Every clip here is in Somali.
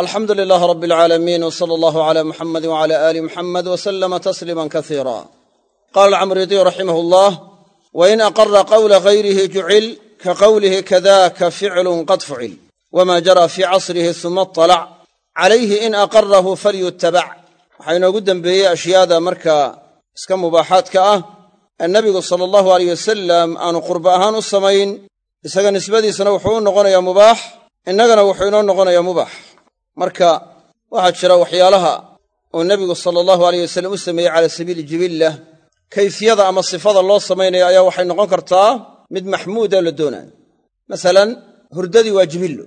alxamdu lilaah rab alcaalamiin w sala allahu cala muxamadi wcala aali muxamed w salama tasliima kasiira qaala alcamridiy raximah llah wain aqara qawla gayrihi jucil ka qawlihi kadaka ficlun qad fucil wma jara fii casrihi suma اطalac calayhi in aqarahu falyutabac waxaa inoogu dembeeyey ashyaada markaa iska mubaaxaadka ah ee nebigu sala allahu aleyh wasalam aanu qurba ahaan u samayn isaga nisbadiisana wuxuu u noqonayaa mubaax innagana wuxuu inoo noqonayaa mubaax marka waxaa jira waxyaalaha uu nebigu sala allahu aleyh wasalam u sameeyey cala sabiili jibillah kayfiyada ama sifada loo samaynaya ayaa waxay noqon kartaa mid maxmuuda la doonaayo masalan hurdadii waa jibillo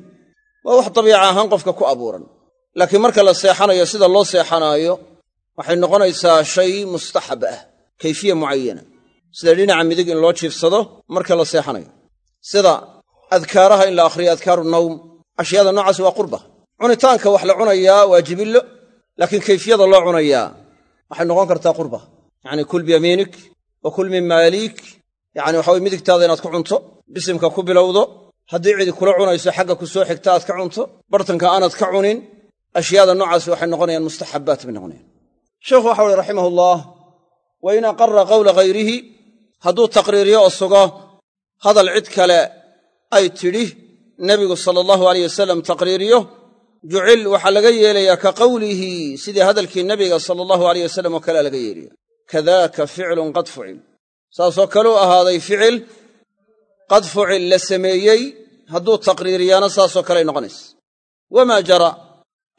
waa wax dabiica ahaan qofka ku abuuran. Laakiin marka la seexanayo sida loo seexanaayo waxay noqonaysaa shay mustaxab ah kayfiya mucayana sida dhinaca midig in loo jiifsado marka la seexanayo. Sida adkaaraha in la akhriyo adkaaru nawm ashyaada noocaas waa qurba cunitaanka wax la cunayaa waa jibillo laakiin kayfiyada loo cunayaa. Waxay noqon kartaa qurba. Yacni kul biyamiinik wa kul mima yaliik yacni waxa weye midigtaada inaad ku cunto bisimka ku bilowdo. Haddii cidi kula cunayso xagga ku soo xigta aad ka cunto bartanka aanad ka cunin ashyaada noocaasi waxay noqonayaan mustaxabbaat bay noqonayaan. Sheikhu waxa uhi raximah ullah wa in aqara qawla hayrihi hadduu taqriiriyo oo sugo hadal cid kale ay tidhi nebigu sala allahu aleyh wasalam taqriiriyo jucil waxaa laga yeelayaa ka qawlihi sidii hadalkii nebiga sala allahu aleyh wasalam oo kalea laga yeelaya kadaaka ficlun qad fucil. Saasoo kaleu ahaaday ficil qad fucil la sameeyey hadduu taqriiriyaana saasoo kaley noqonaysa. Wamaa jara?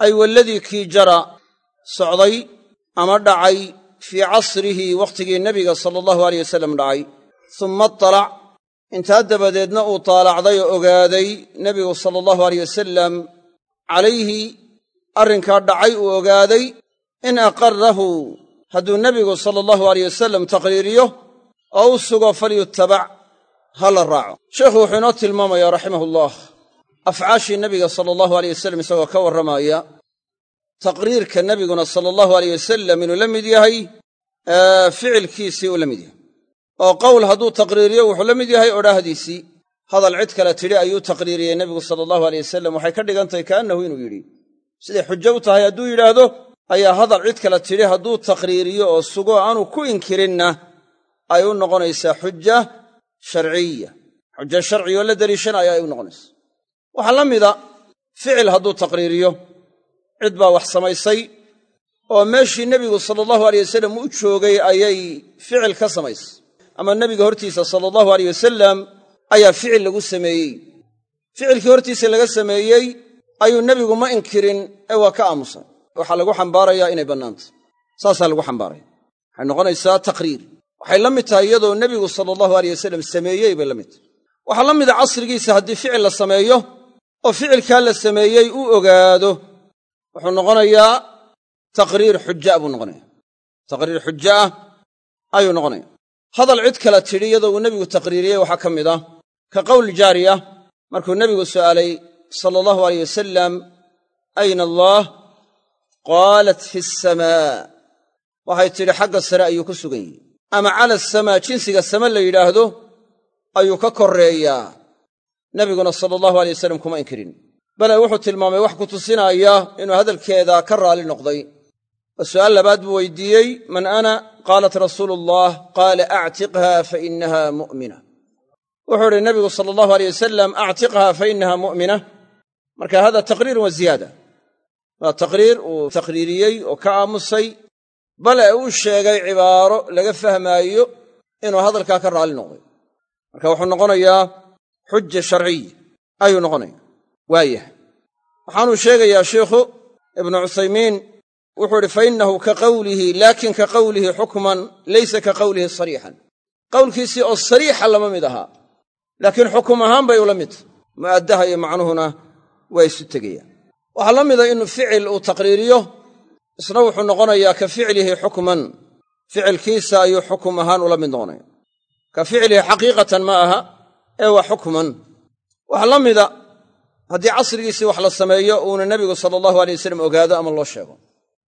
Ay waladii kii jara socday ama dhacay fii casrihi wakhtigii nebiga sala allahu aleyh wasalam dhacay. Summa atalac intaa dabadeedna uu taalacday oo ogaaday nebigu sala allahu aleyh wasalam calayhi arrinkaa dhacay uu ogaaday in aqarahu hadduu nebigu sala allahu aleyh wasalam taqriiriyo oo u sugo falyutabac ha la raaco. Sheikhu wuxuu inoo tilmaamayaa raximahullah afcaashii nebiga sala allahu aleyh wasalam isagoo ka warramaaya taqriirka nebiguna sala allahu aleyh wasalam inuu la mid yahay ficilkiisii uu la mid yahay. Oo qowl hadduu taqriiriyo wuxuu la mid yahay odhaahdiisii hadal cid kale tidhi ayuu taqriiriyey nebigu sala allahu aleyh wasalam waxay ka dhigantahay kaannahu inuu yidhi siday xujo u tahay hadduu yidhaahdo? Ayaa hadal cid kale tidhi hadduu taqriiriyo oo sugo aanu ku inkirinna ay u noqonaysaa xuja sharciya. Xujo sharciga oo la deliishanaya ay u noqonaysaa. Waxaa la mida ficil hadduu taqriiriyo. Cid baa wax samaysay oo meeshii nebigu sala allahu aleyh wasalam u joogay ayay ficil ka samaysay. Ama nebiga hortiisa sala allahu aleyh wasalam ayaa ficil lagu sameeyey. Ficilkii hortiisa laga sameeyey ayuu nebigu ma inkirin ee waa ka aamusay waxaa lagu xambaarayaa inay bannaantay saasaa lagu xambaaraya. Waxay noqonaysaa taqriir. Waxay la mid tahay iyadoo nebigu sala allahu aleyh wasalam sameeyey bay la mid tahay. Waxaa la mida casrigiisa haddii ficil la sameeyo oo ficilkaa la sameeyey uu ogaado wuxuu noqonayaa taqriir xuja buu noqonaya. Taqriir xuja ah ayuu noqonaya. Hadal cid kale tidhi iyadoo uu nebigu taqriiriyey waxaa ka mid ah ka qowl jaariya markuu nebigu su'aalay sala allahu aleyh wasalam ayna allaah qaalat fi asamaa waxay tidhi xagga sare ayuu ku sugan yihi ama cala asamaa jinsiga same la yidhaahdo ayuu ka korreeyaa. Nebiguna sala allahu aley wasalam kuma inkirin. Bale wuxuu tilmaamay wax ku tusinaaya inuu hadalkeeda ka raalli noqday. Oo su'aal labaad buu weydiiyey man ana? Qaalat rasuulu allah qaala actiqha fa inaha mu'mina wuxuu idhi nebigu sala allahu aleyh wasalam actiqha fa inaha mu'mina marka hada taqriirun wa ziyaada. Waa taqriir uu taqriiriyey oo ka aamusay bale uu sheegay cibaaro laga fahmaayo inuu hadalkaa ka raalli noqday. Marka wuxuu noqonayaa xuja sharciya ayuu noqonaya waayahay waxaanuu sheegayaa sheikhu ibnu cuthaymiin wuxuu idhi fa innahu ka qawlihi laakin ka qawlihi xukman laysa ka qawlihi sariixan. Qowlkiisii oo sariixa lama mid ahaa laakiin xukum ahaan bay ula mid. Tahay mu'addaha iyo macnuhuna waa isu tegayaan. Waxaa la mida inuu ficil uu taqriiriyo isna wuxuu noqonayaa ka ficlihi xukman. Ficilkiisa ayuu xukum ahaan ula mid noqonaya. Ka ficlihi xaqiiqatan ma aha ee waa xukman. Waxaa la mida haddii casrigiisii wax la sameeyo uuna nebigu sala allahu alay wasalam ogaado ama loo sheego.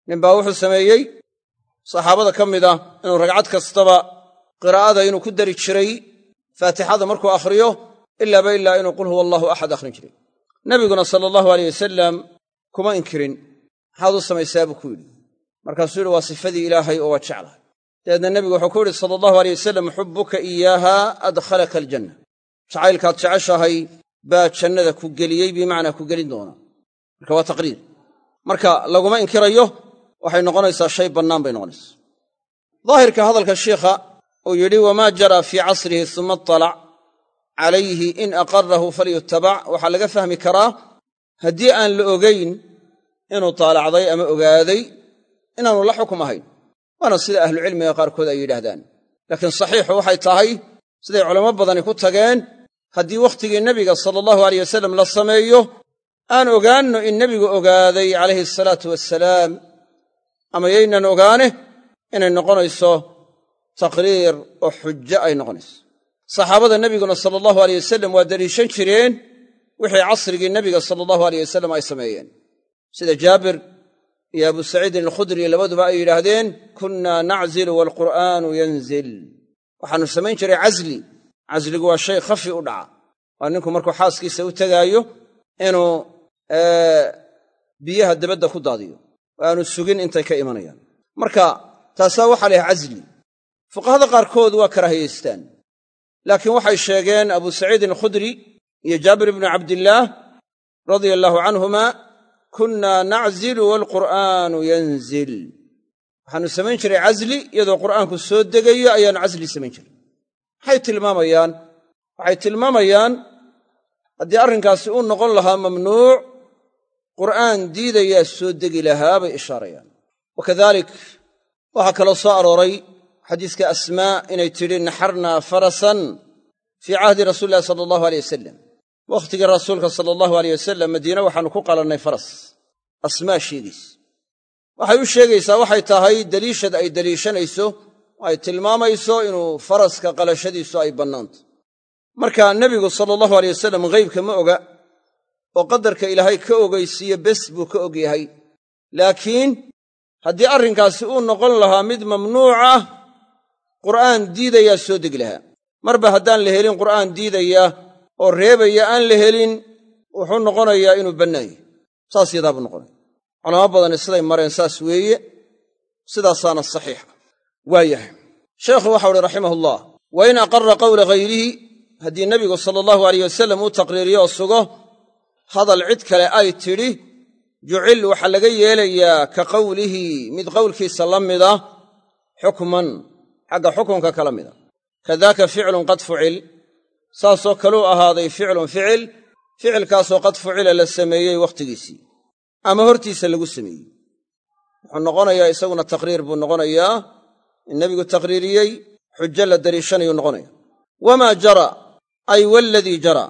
Ninbaa wuxuu sameeyey saxaabada ka mid ah inuu ragcad kastaba qiraa'ada inuu ku dari jiray faatixada markuu akhriyo ilaaba ilaa inuu qul huwa allahu axad akhrin jiray. Nebiguna sala allahu aleyh wasalam kuma inkirin. Maxaad u samaysaa buu ku yidhi. Markaasuu yidhi waa sifadii ilaahay oo waa jeclahay. Dabeedna nebigu wuxuu ku yidhi sala allahu aleyh wasalam xubbuka iyaaha adkhalaka aljanna. Jacaylkaad jeceshahay baa jannada ku geliyey bimacnaa ku gelin doona. Marka waa taqriir. Marka laguma inkirayo waxay noqonaysaa shay bannaan bay noqonaysaa. Daahirka hadalka shiikha uu yidhi wamaa jara fii casrihi suma atalac calayhi in aqarahu falyutabac waxaa laga fahmi karaa haddii aan la ogayn inuu taalacday ama ogaaday inaanu la xukum ahayn. Waana sida ahlucilmiga qaarkood ay yidhaahdaan. Laakiin saxiixu waxay tahay siday culamo badani ku tageen haddii wakhtigii nebiga sala allahu aleyh wasalam la sameeyo aan ogaanno in nebigu ogaaday calayhi asalaatu wassalaam ama yaynan ogaane inay noqonayso taqriir oo xujo ay noqonayso. Saxaabada nebiguna sala allahu aleyh wasalam waa deliishan jireen wixii casrigii nebiga sala allahu aleyh wasalam ay sameeyeen. Sida jaabir iyo abu saciidin alkhudri labaduba ay yidhaahdeen kunnaa naczilu waalqur'aanu yanzil. Waxaannu samayn jiray casli casligu waa shay khafi u dhaca. Waa ninku markuu xaaskiisa u tegaayo inuu biyaha dabadda ku daadiyo. Oo aanu sugin intay ka imanayaan. Marka taasaa waxaa layahay casli fuqahada qaarkood waa karaahiyaystaan laakiin waxay sheegeen abu saciidin alkhudri iyo jaabir ibnu cabdillaah radia allaahu canhumaa kunnaa naczilu waalqur'aanu yanzil. Waxaannu samayn jiray casli iyadoo qur'aanku soo degayo ayaannu casli samayn jiray. Maxay tilmaamayaan waxay tilmaamayaan haddii arrinkaasi uu noqon lahaa mamnuuc qur'aan diidayaa soo degi lahaa bay ishaarayaan. Wa kadalik waxaa kaloo soo arooray xadiiska asmaa inay tidhi naxarnaa farasan fii cahdi rasuuli illahi sala allahu aleyh wasalam wakhtigii rasuulka sala allahu aleyh wasalam madiine waxaannu ku qalannay faras. Asmaa sheegaysa waxay u sheegaysaa waxay tahay deliishad ay deliishanayso ay tilmaamayso inuu faraska qalashadiisu ay bannaanto marka nebigu sala allahu aleyh wasalam ghaybka ma oga oo qadarka ilaahay ka ogaysiiyo bes buu ka og yahay laakiin haddii arrinkaasi uu noqon lahaa mid mamnuuc ah qur'aan diidayaa soo degi lahaa. Marba haddaan la helin qur'aan diidaya oo reebaya aan la helin wuxuu noqonayaa inuu bannaanya saas yadaa buu noqonaya culamo badani siday mareen saas weeye sidaasaana saxiixa. Waa yahay sheekhu waxau uhi raximahullah wa in aqarra qowla hayrihi haddii nebigu sala allahu aleyh wasalam uu taqriiriyo oo sugo hadal cid kale ay tidhi jucil waxaa laga yeelayaa ka qowlihi mid qowlkiisa la mida xukman xagga xukunka kala mida. Kadaaka ficlun qad fucil saasoo kaluu ahaaday ficlun ficil ficilkaasoo qad fucila la sameeyey wakhtigiisii. Ama hortiisa lagu sameeyey. Wuxuu noqonayaa isaguna taqriir buu noqonayaa in nebigu taqriiriyey xujo la dariishanayuu noqonaya wamaa jara ay waladii jara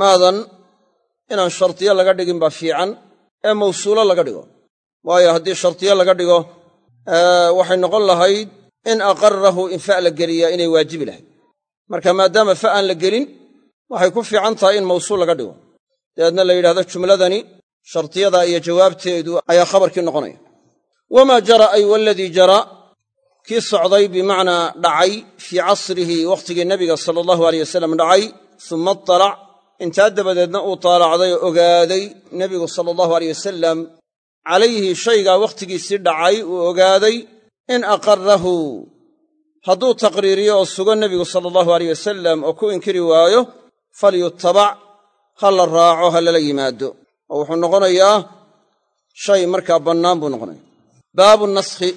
maadan inaan shardiyo laga dhigin baa fiican ee mawsuulo laga dhigo. Waayo haddii shardiyo laga dhigo waxay noqon lahayd in aqarrahu in fa' la geliyaa inay waajibi lahayd. Marka maadaama fa aan la gelin waxay ku fiican tahay in mawsuul laga dhigo. Dabeedna la yidhahdo jumladani shardiyada iyo jawaabteedu ayaa khabarkii noqonaya. Wamaa jara ay waladii jara kii socday bimacnaa dhacay fii casrihi wakhtigii nebiga sala allahu aleyh wasalam dhacay suma atalac intaa dabadeedna uu taalacday oo ogaaday nebigu sala allahu aleyh wasalam calayhi shaygaa wakhtigiisii dhacay uu ogaaday in aqarrahu. Hadduu taqriiriyo oo sugo nebigu sala allahu aleyh wasalam oo ku inkiri waayo falyutabac ha la raaco ha lala yimaado. Oo wuxuu noqonayaa shay markaa bannaan buu noqonaya baabu naskhi.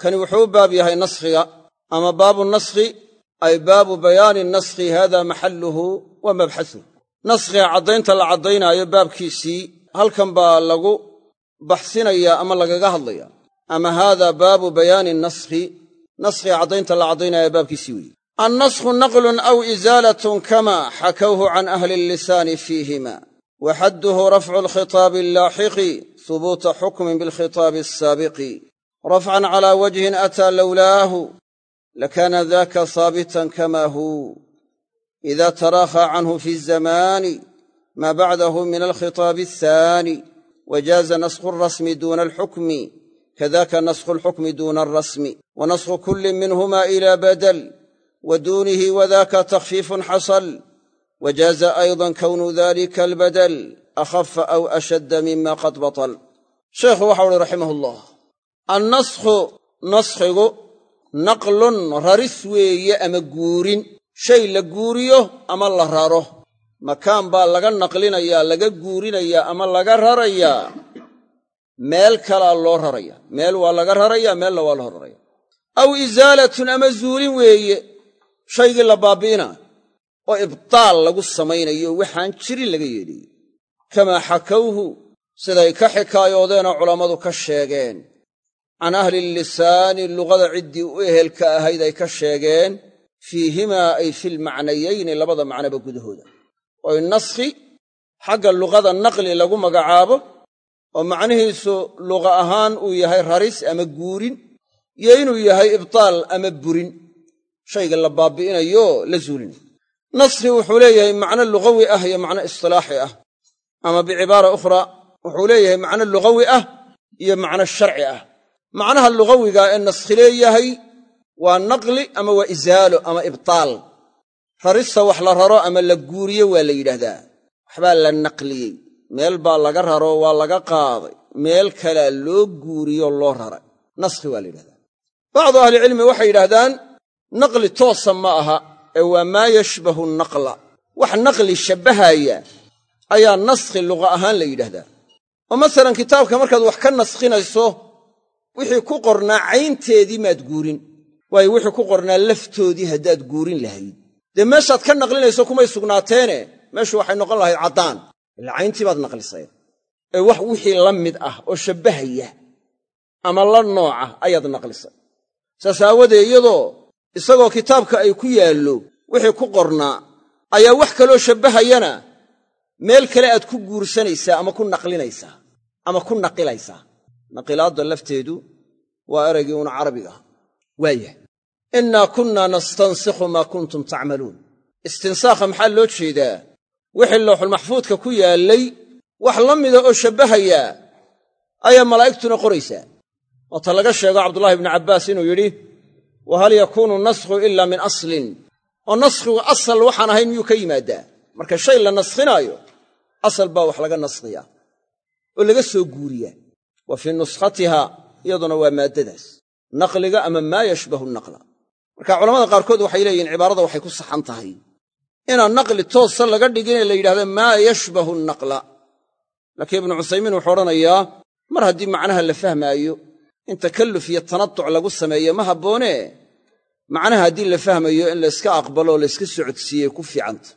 Kani wuxuu u baab yahay naskhiga ama baabu naskhi ay baabu bayaani naskhi hada maxalluhu wa mabxasuh naskhiga caddaynta la caddaynaayo baabkiisii halkan baa lagu baxsinayaa ama lagaga hadlaya ama haada baabu bayaani naskhi naskhiga caddaynta la caddaynaya baabkiisii weeye annasku naqlun aw isaalatun kama xakawhu can ahli llisaani fiihima. Wa xadduhu rafcu alkhitaabi allaaxiqi hubuuta xukmin bilkhitaabi assaabiqi. Rafcan calaa wajhin ataa lowlaahu lakaana daaka haabitan kama hu. Ida taraakhaa canhu fi zamaani maa bacdahu min alkhitaabi athaani wajaaza naskhu alrasmi duuna alxukmi kadaka naskhu alxukmi duuna alrasmi wa naskhu kulli minhuma ila badal wa duunihi wadaka takhfiifun xasal wajaaza aydan kownu dalika albadal akhafa aw ashadda mima qad batal sheekhu waxau uhi raximah ullah annaskhu naskhigu naqlun raris weeye ama guurin shay la guuriyo ama la raro makaan baa laga naqlinayaa laga guurinayaa ama laga rarayaa meel kalaa loo raraya. Meel waa laga rarayaa meelna waa loo raraya aw isaalatun ama zuulin weeye shaygii la baabi'ina oo ibtaal lagu samaynayo waxaan jirin laga yeedhayo kamaa xakawhu siday ka xikaayoodeenoo culammadu ka sheegeen. Can ahli lisaani luqada ciddii u ehelka ahayd ay ka sheegeen fiihimaa ay filmacnayayni labada macnoba gudahooda. Oo in naskhi xagga luqada naqli lagu magacaabo oo macnihiisu luqa ahaan uu yahay raris ama guurin iyo inuu yahay ibtaal ama burin. Shayga la baabi'inayo la zuulinayo naskhi wuxuu leeyahay macno lugawi ah iyo macno istilaaxi ah. Ama bicibaara ukhra wuxuu leeyahay macno lugawi ah iyo macno sharci ah. Macnaha lugawiga ee naskhi leeyahay waa naqli ama waa isaalo ama ibtaal. Rarista wax la raro ama la guuriyo waa la yidhaahdaa. Waxbaa la naqliyey meel baa laga raro waa laga qaaday. Meel kalea loo guuriyo loo raray. Naskhi waa la yidhahdaa bacdu ahlicilmi waxay yidhahdaan naqli toosa ma aha ee waa maa yashbahu naqla. Wax naqli shabbahaya ayaa naskhi luqa ahaan la yidhahdaa oo masalan kitaabka markaad wax ka naskhinayso wixii ku qornaa caynteedii maad guurin waayo wixii ku qornaa laftoodii haddaad guurin lahayd. Dee meeshaad ka naqlinayso kumay sugnaateene meeshu waxay noqon lahayd caddaan ila cayntii baad naqlisay ee wax wixii la mid ah oo shabbahaya ama la nooca ayaad naqlisay saas aawadee iyadoo isagoo kitaabka ay ku yaallo wixii ku qornaa ayaa wax kaloo shabbahayana meel kale aad ku guursanaysaa ama ku naqlinaysaa ama ku naqilaysaa. Naqilaadda lafteedu waa eraygii una carabiga ah. Waayah innaa kunnaa nastansikhu maa kuntum tacmaluun. Istinsaakha maxaa loo jeedaa wixii lowxulmaxfuudka ku yaallay wax la mida oo shabbahaya ayaa malaa'igtuna qoraysaa. Waata laga sheego cabdullahi ibnu cabbaas inuu yidhi wa hal yakuunu naskhu ila min aslin? Oo naskhigu asal waxaan ahayn miyuu ka yimaaddaa marka shay la naskhinaayo asal baa wax laga naskhiyaa oo laga soo guuriyaa. Wa fii nuskhatiha iyaduna waa maaddadaas. Naqliga ama maa yashbahu naqla. Marka culamada qaarkood waxay leeyihiin cibaarada waxay ku saxan tahay inaan naqli toosa laga dhigine la yidhahda maa yashbahu naqla. Laakiin ibnu cusaymiin wuxuu odhanayaa mar haddii macnaha la fahmaayo in takalluf iyo tanatuc lagu sameeyo ma habboonee macnaha haddii la fahmayo in layska aqbalo oo layska socodsiiyey ku fiicanta.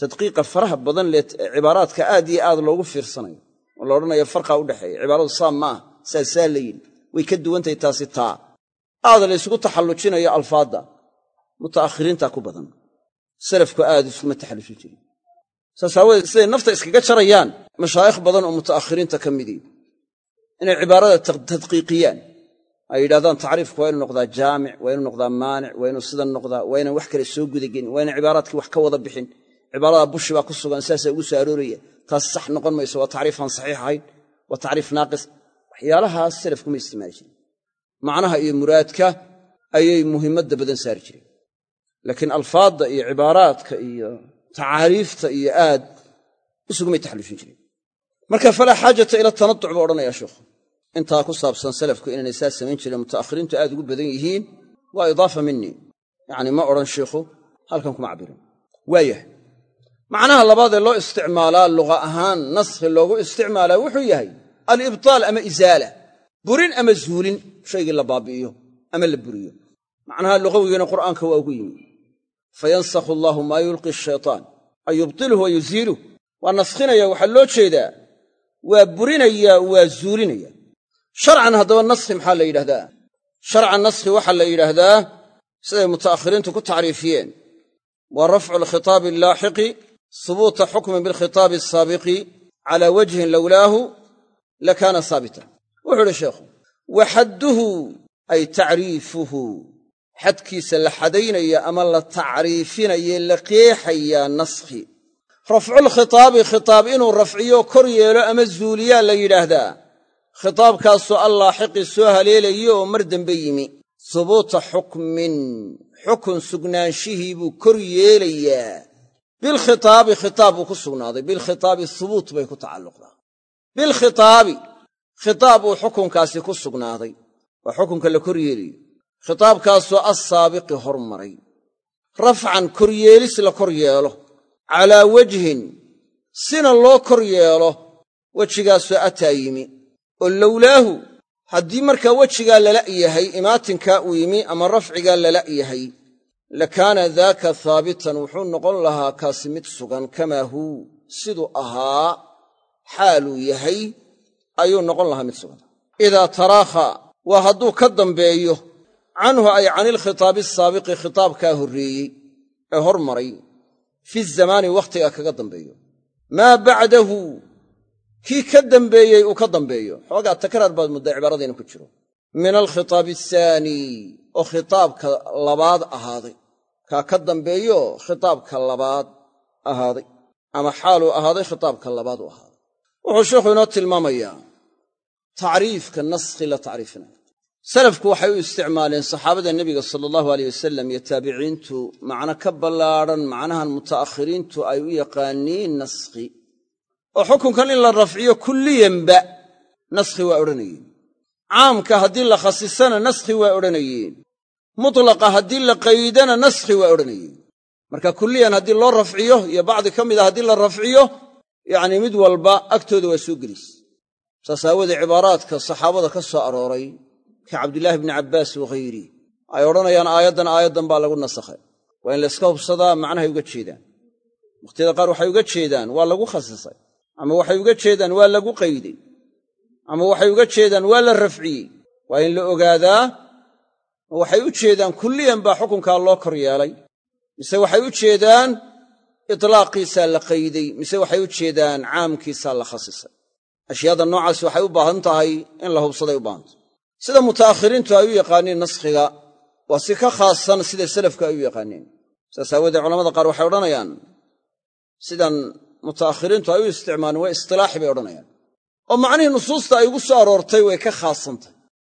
Tadqiiqa faraha badan lee cibaaraadka aad iyo aad loogu fiirsanayo. Oo la odhanayo farqaa u dhexeeya. Cibaaradu saa ma ah saasaa la yidhi. Way ka duwantahay taasi taa. Aad laysugu taxallujinayo alfaadda. Muta'akhiriintaa ku badan salafku aad iskuma taxallujin jirin. Saas siday nafta iskaga jarayaan mashaayikh badan oo muta'akhiriinta ka midii inay cibaarada tadqiiqiyaan. Ay yidhahdaan tacriifku waa inuu noqdaa jaamic waa inuu noqdaa maanic waa inuu sidan noqdaa waa inaan wax kale soo gudagelin waa inaan cibaaraadkii wax ka wada bixin. Cibaarada bushi baa ku sugan saasaa ugu soo arooraya. Taas sax noqon mayso waa tacriif aan saxiix ahayn waa tacriif naaqis. Waxyaalahaas salafkuma isticmaali jirin. Macnaha iyo muraadka ayay muhimmadda badan saari jireen laakiin alfaadda iyo cibaaraadka iyo tacaariifta iyo aad isugumay taxallushin jireen marka falaa xaajata ila tanatuc buu odhanaya sheikhu intaa ku saabsan salafku inaynay saa samayn jireen muta'akhiriintu aad ugu badan yihiin waa idaafa minii yacni ma odhan sheikhu halkan kuma cabbirin. Waayah macnaha labaadee loo isticmaalaa luqa ahaan naskhi loogu isticmaalaa wuxuu yahay alibtaal ama isaala burin ama zuulin shaygii la baabi'iyo ama la buriyo. Macnaha luqawigiina qur'aanka waa ugu yimi fayansakhu allaahu maa yulqi shaytaan an yubtilhu wa yuziiluh waa naskhinaya waxaa loo jeedaa waa burinaya waa zuulinaya sharcan haddaba naskhi maxaa la yidhahdaa sharcan naskhi waxaa la yidhaahdaa siday muta'akhiriintu ku tacriifiyeen waa rafcu alkhitaabi allaaxiqi hubuuta xukmin bilkhitaabi asaabiqi calaa wajhin lowlaahu lakaana saabita wuxuu uhi sheekhu wa xadduhu ay tacriifuhu xadkiisa la xadaynaya ama la tacriifinaye la qeexayaa naskhi. Rafculkhitaabi khitaab inuu rafciyo kor yeelo ama zuuliyaa la yidhaahdaa. Khitaabkaasoo allaaxiqi soo haleelayo oo mar dambe yimi. Hubuuta xukmin xukun sugnaanshihii buu kor yeelayaa. Bilkhitaabi khitaab uu ku sugnaaday. Bilkhitaabi hubuut bay ku tacalluqdaa. Bilkhitaabi khitaab uu xukunkaasi ku sugnaaday. Waa xukunka la kor yeelayo khitaabkaasoo assaabiqi hormaray. Rafcan koryeelis la kor yeelo. Calaa wejhin sina loo kor yeelo wejigaasoo ataa yimi. Oo lowlaahu haddii markaa wejigaa lala' yahay imaatinkaa uu yimi ama rafcigaa lala' yahay lakaana daaka haabitan wuxuu noqon lahaa kaasi mid sugan kamaa huu siduu ahaa xaaluu yahay ayuu noqon lahaa mid sugan. Idaa taraakha waa hadduu ka dambeeyo canhu ay canilkhitaabi asaabiqi khitaabkaa horreeyey ee hormaray fi zamaani wakhtiga kaga dambeeyo. Maa bacdahu kii ka dambeeyey uu ka dambeeyo. Xoogaa takraar baad mudda cibaaradiina ku jiro. Min alkhitaabi ahaanii oo khitaabka labaad ahaaday. Kaa ka dambeeyo khitaabka labaad ahaaday. Ama xaaluu ahaaday khitaabka labaad u ahaaday. Wuxuu sheikhu inoo tilmaamayaa tacriifka naskhi la salafku waxay u isticmaaleen saxaabada nebiga sala allahu aleyh wasalam iyo taabiciintu macno ka ballaadhan macnahan muta'akhiriintu ay u yaqaaniin naskhi. Oo xukunkan in la rafciyo kulliyanba naskhi waa odhanayeen caamka haddii la khasisana naskhi waa odhanayeen mutlaqa haddii la qaydana naskhi waa odhanayeen marka kulliyan haddii loo rafciyo iyo bacdi ka mida haddii la rafciyo yacnii mid walba agtooda waa soo gelis. Saas aawoodee cibaaraadka saxaabada ka soo arooray ka cabdilaahi bni cabbaas wakhayri ay odhanayaan aayaddan aayaddan baa lagu nasakhay. Waa in layska hubsadaa macnahay uga jeedaan. Wakhtiyada qaar waxay uga jeedaan waa lagu khasisay. Ama waxay uga jeedaan waa lagu qaydey ama waxay uga jeedaan waa la rafciyey. Waa in la ogaadaa ma waxay u jeedaan kulliyan baa xukunkaa loo kor yeelay. Mise waxay u jeedaan itlaaqiisaa la qaydey mise waxay u jeedaan caamkiisaa la khasisay. Ashyaada noocaasi waxay u baahan tahay in la hubsaday u baahantahy sida muta'akhiriintu ay u yaqaaniin naskhiga waa si ka khaasan sida salafku ay u yaqaaniin. Saas aawoodee culamada qaar waxay odhanayaan sidan muta'akhiriintu ay u isticmaaleen waa istilaaxi bay odhanayaan. Oo macnihii nusuusta ay ugu soo aroortay way ka khaasantay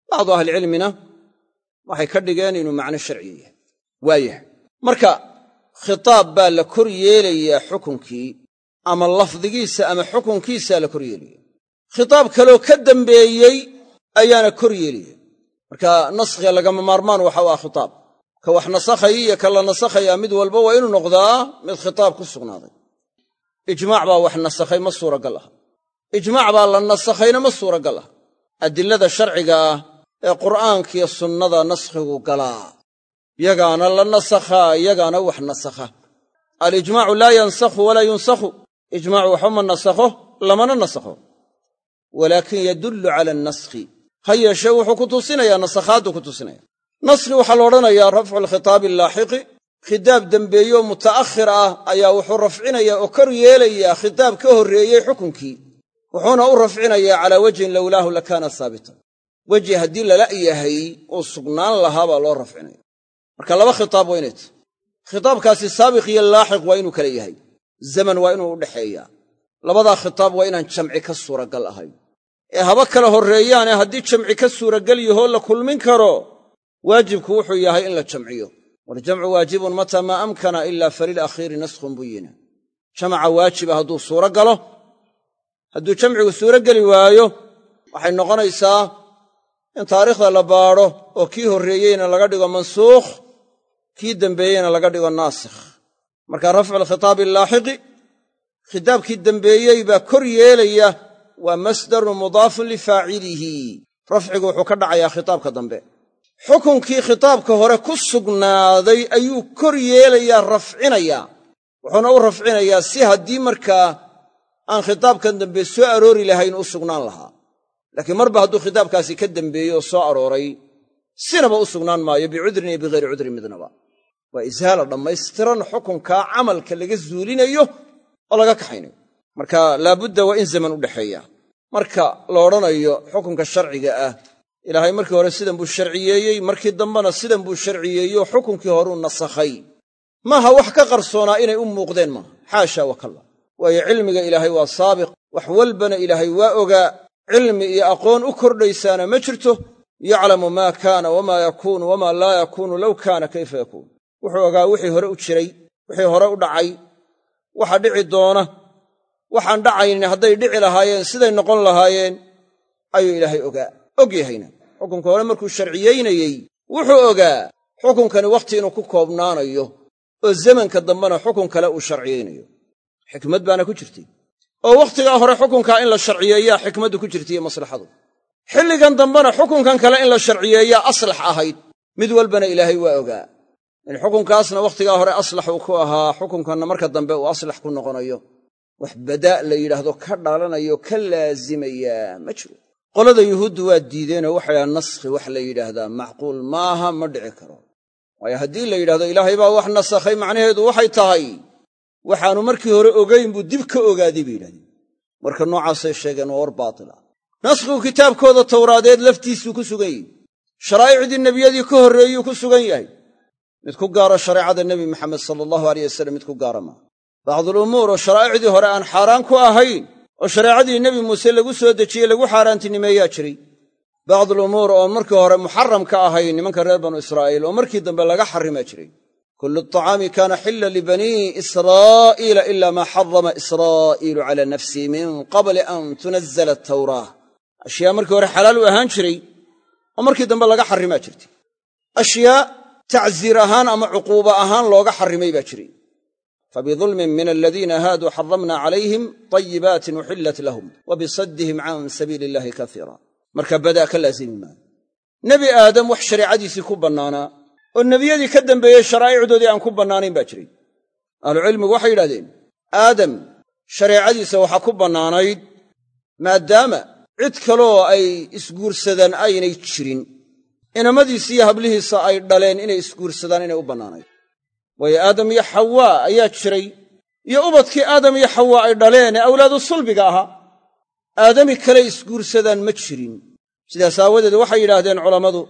bacdu ahlicilmina waxay ka dhigeen inuu macno sharciya yahay waayahay marka khitaab baa la kor yeelayaa xukunkii ama lafdigiisa ama xukunkiisaa la kor yeelaya khitaab kaloo ka dambeeyey ayaana kor yeelaya marka naskhiga lagama maarmaan waxa u ah khitaab. Ka wax nasakhaya iyo ka la nasakhayaa mid walba waa inuu noqdaa mid khitaab ku sugnaaday. Ijmaac baa wax nasakhay ma suuragal aha. Ijmaac baa la nasakhayna ma suuragal ah adilada sharciga ah ee qur'aankiiyo sunnada naskhigu galaa. Yagaana la nasakhaa yagaana wax nasakha. Alijmaacu laa yansakhu walaa yunsakhu. Ijmaacu waxba ma nasakho lamana nasakho. Walaakin yadullu cala annaskhi ha yeeshee wuxuu ku tusinayaa nasakhaaddu ku tusinaya naskhi waxaa la odhanayaa rafcu alkhitaabi allaaxiqi khitaab dembeeyo muta'akhir ah ayaa wuxuu rafcinayaa oo kor yeelayaa khitaab ka horreeyey xukunkii. Wuxuuna u rafcinayaa calaa wejhin lowlaahu lakaana haabitan weji haddii lala yahay uu sugnaan lahaa baa loo rafcinaya marka laba khitaab waa inay tahy khitaabkaasi saabiq iyo laaxiq waa inuu kala yahay. Zaman waa inuu udhaxeeyaa labadaa khitaab waa inaan jamci ka suuragal ahayn ee haba kala horreeyaane haddii jamci ka suuragal yahoo la kulmin karo waajibku wuxuu yahay in la jamciyo. Waljamcu waajibun mataa maa amkana ila falilakhiiri naskhun buyina jamaca waajiba hadduu suuro galo hadduu jamcigu suuro geli waayo waxay noqonaysaa in taariikhda la baadho oo kii horreeyeyna laga dhigo mansuukh kii dembeeyeyna laga dhigo naasikh marka rafcu alkhitaabi allaaxiqi khitaabkii dembeeyey baa kor yeelaya waa masdarun mudaafun lifaacilihi rafcigu wuxuu ka dhacayaa khitaabka dambe. Xukunkii khitaabka hore ku sugnaaday ayuu kor yeelayaa rafcinayaa. Wuxuuna u rafcinayaa si haddii markaa aan khitaabkan dambe soo aroori lahayn u sugnaan lahaa. Laakiin marba hadduu khitaabkaasi ka dembeeyey oo soo arooray sinaba u sugnaan maayo bicudrin iyo bihayri cudrin midnaba. Waa ishaala dhammaystiran xukunkaa camalka laga zuulinayo oo laga kaxaynayo marka laabudda waa in zaman u dhexeeya. Marka la odhanayo xukunka sharciga ah ilaahay markii hore sidan buu sharciyeeyey markii dambena sidan buu sharciyeeyo xukunkii horuu nasakhay. Maaha wax ka qarsoonaa inay u muuqdeen maaha. Xaasha wakalla waayo cilmiga ilaahay waa saabiq. Wax walbana ilaahay waa ogaa. Cilmi iyo aqoon u kordhaysaana ma jirto. Yaclamu maa kaana wamaa yakuunu wamaa laa yakuunu low kaana kayfa yakuun. Wuxuu ogaa wixii hore u jiray wixii hore u dhacay. Waxa dhici doona waxaan dhacaynin hadday dhici lahaayeen siday noqon lahaayeen ayuu ilaahay ogaa. Og yahayna. Xukunka hore markuu sharciyaynayey wuxuu ogaa xukunkani wakhti inuu ku koobnaanayo oo zamanka dambena xukun kale uu sharciyaynayo xikmad baana ku jirtay. Oo wakhtigaa hore xukunkaa in la sharciyeeyaa xikmaddu ku jirtaiyo maslaxadu. Xilligan dambena xukunkan kale in la sharciyeeyaa aslax ahayd. Mid walbana ilaahay waa ogaa. In xukunkaasna wakhtigaa hore aslax uu ku ahaa xukunkanna marka dambe uu aslax ku noqonayo wax badaa' la yidhaahdo ka dhalanayo ka laasimayaa ma jiro. Qolada yuhuuddu waa diideenoo waxay naskhi wax la yidhaahdaa macquul maaha ma dhici karo. Waayo haddii la yidhahdo ilaahay baa wax nasakhay macnaheedu waxay tahay waxaannu markii hore ogayn buu dib ka ogaaday bay yidhahdeen. Marka noocaasay sheegeen waa war baatila naskhigu kitaabkooda tawraadeed laftiisuu ku sugan yahy sharaa'icdii nebiyadii ka horreeyuu ku sugan yahay. Mid ku gaaro shareecada nebi maxamed sala allahu aleyh wasallam mid ku gaara maaha bacdulumuur oo sharaa'icdii hore aan xaaraan ku ahayn oo shareecadii nebi muuse lagu soo dejiyey lagu xaaraantinimeeyaa jiray. Bacdulumuur oon markii hore muxaram ka ahayn nimanka reer banu israa'iil oo markii dambe laga xarrimaa jiray. Kullu aطacaami kaana xila libanii israa'iila ila maa xarama israa'iilu cala nafsih min qabli an tunazala atawraa ashyaa markii hore xalaal u ahaan jiray oo markii dambe laga xarrimaa jirtay. Ashyaa tacsiir ahaan ama cuquuba ahaan looga xarrimay baa jiray fabidulmin min aladiina haaduu xaramna calayhim طayibaatin uxillat lahum wa bisaddihim can sabiili illahi kaiira marka badaa ka laasimi maayo nebi aadam wax shareecadiisii ku bannaanaa oo nebiyadii ka dambeeyey sharaa'icdoodii aan ku bannaanayn baa jiray ahlucilmigu waxay yidhahdeen aadam shareecadiisa waxaa ku bannaanayd maadaama cid kaloo ay isguursadaan aynay jirin inamadiisi iyo hablihiisa ay dhaleen inay isguursadaan inay u bannaanayd waayo aadam iyo xawaa ayaa jiray iyo ubadkii aadam iyo xawaa ay dhaleen ee awlaadu sulbiga ahaa. Aadami kale isguursadaan ma jirin. Sidaas aawadeed waxay yidhaahdeen culammadu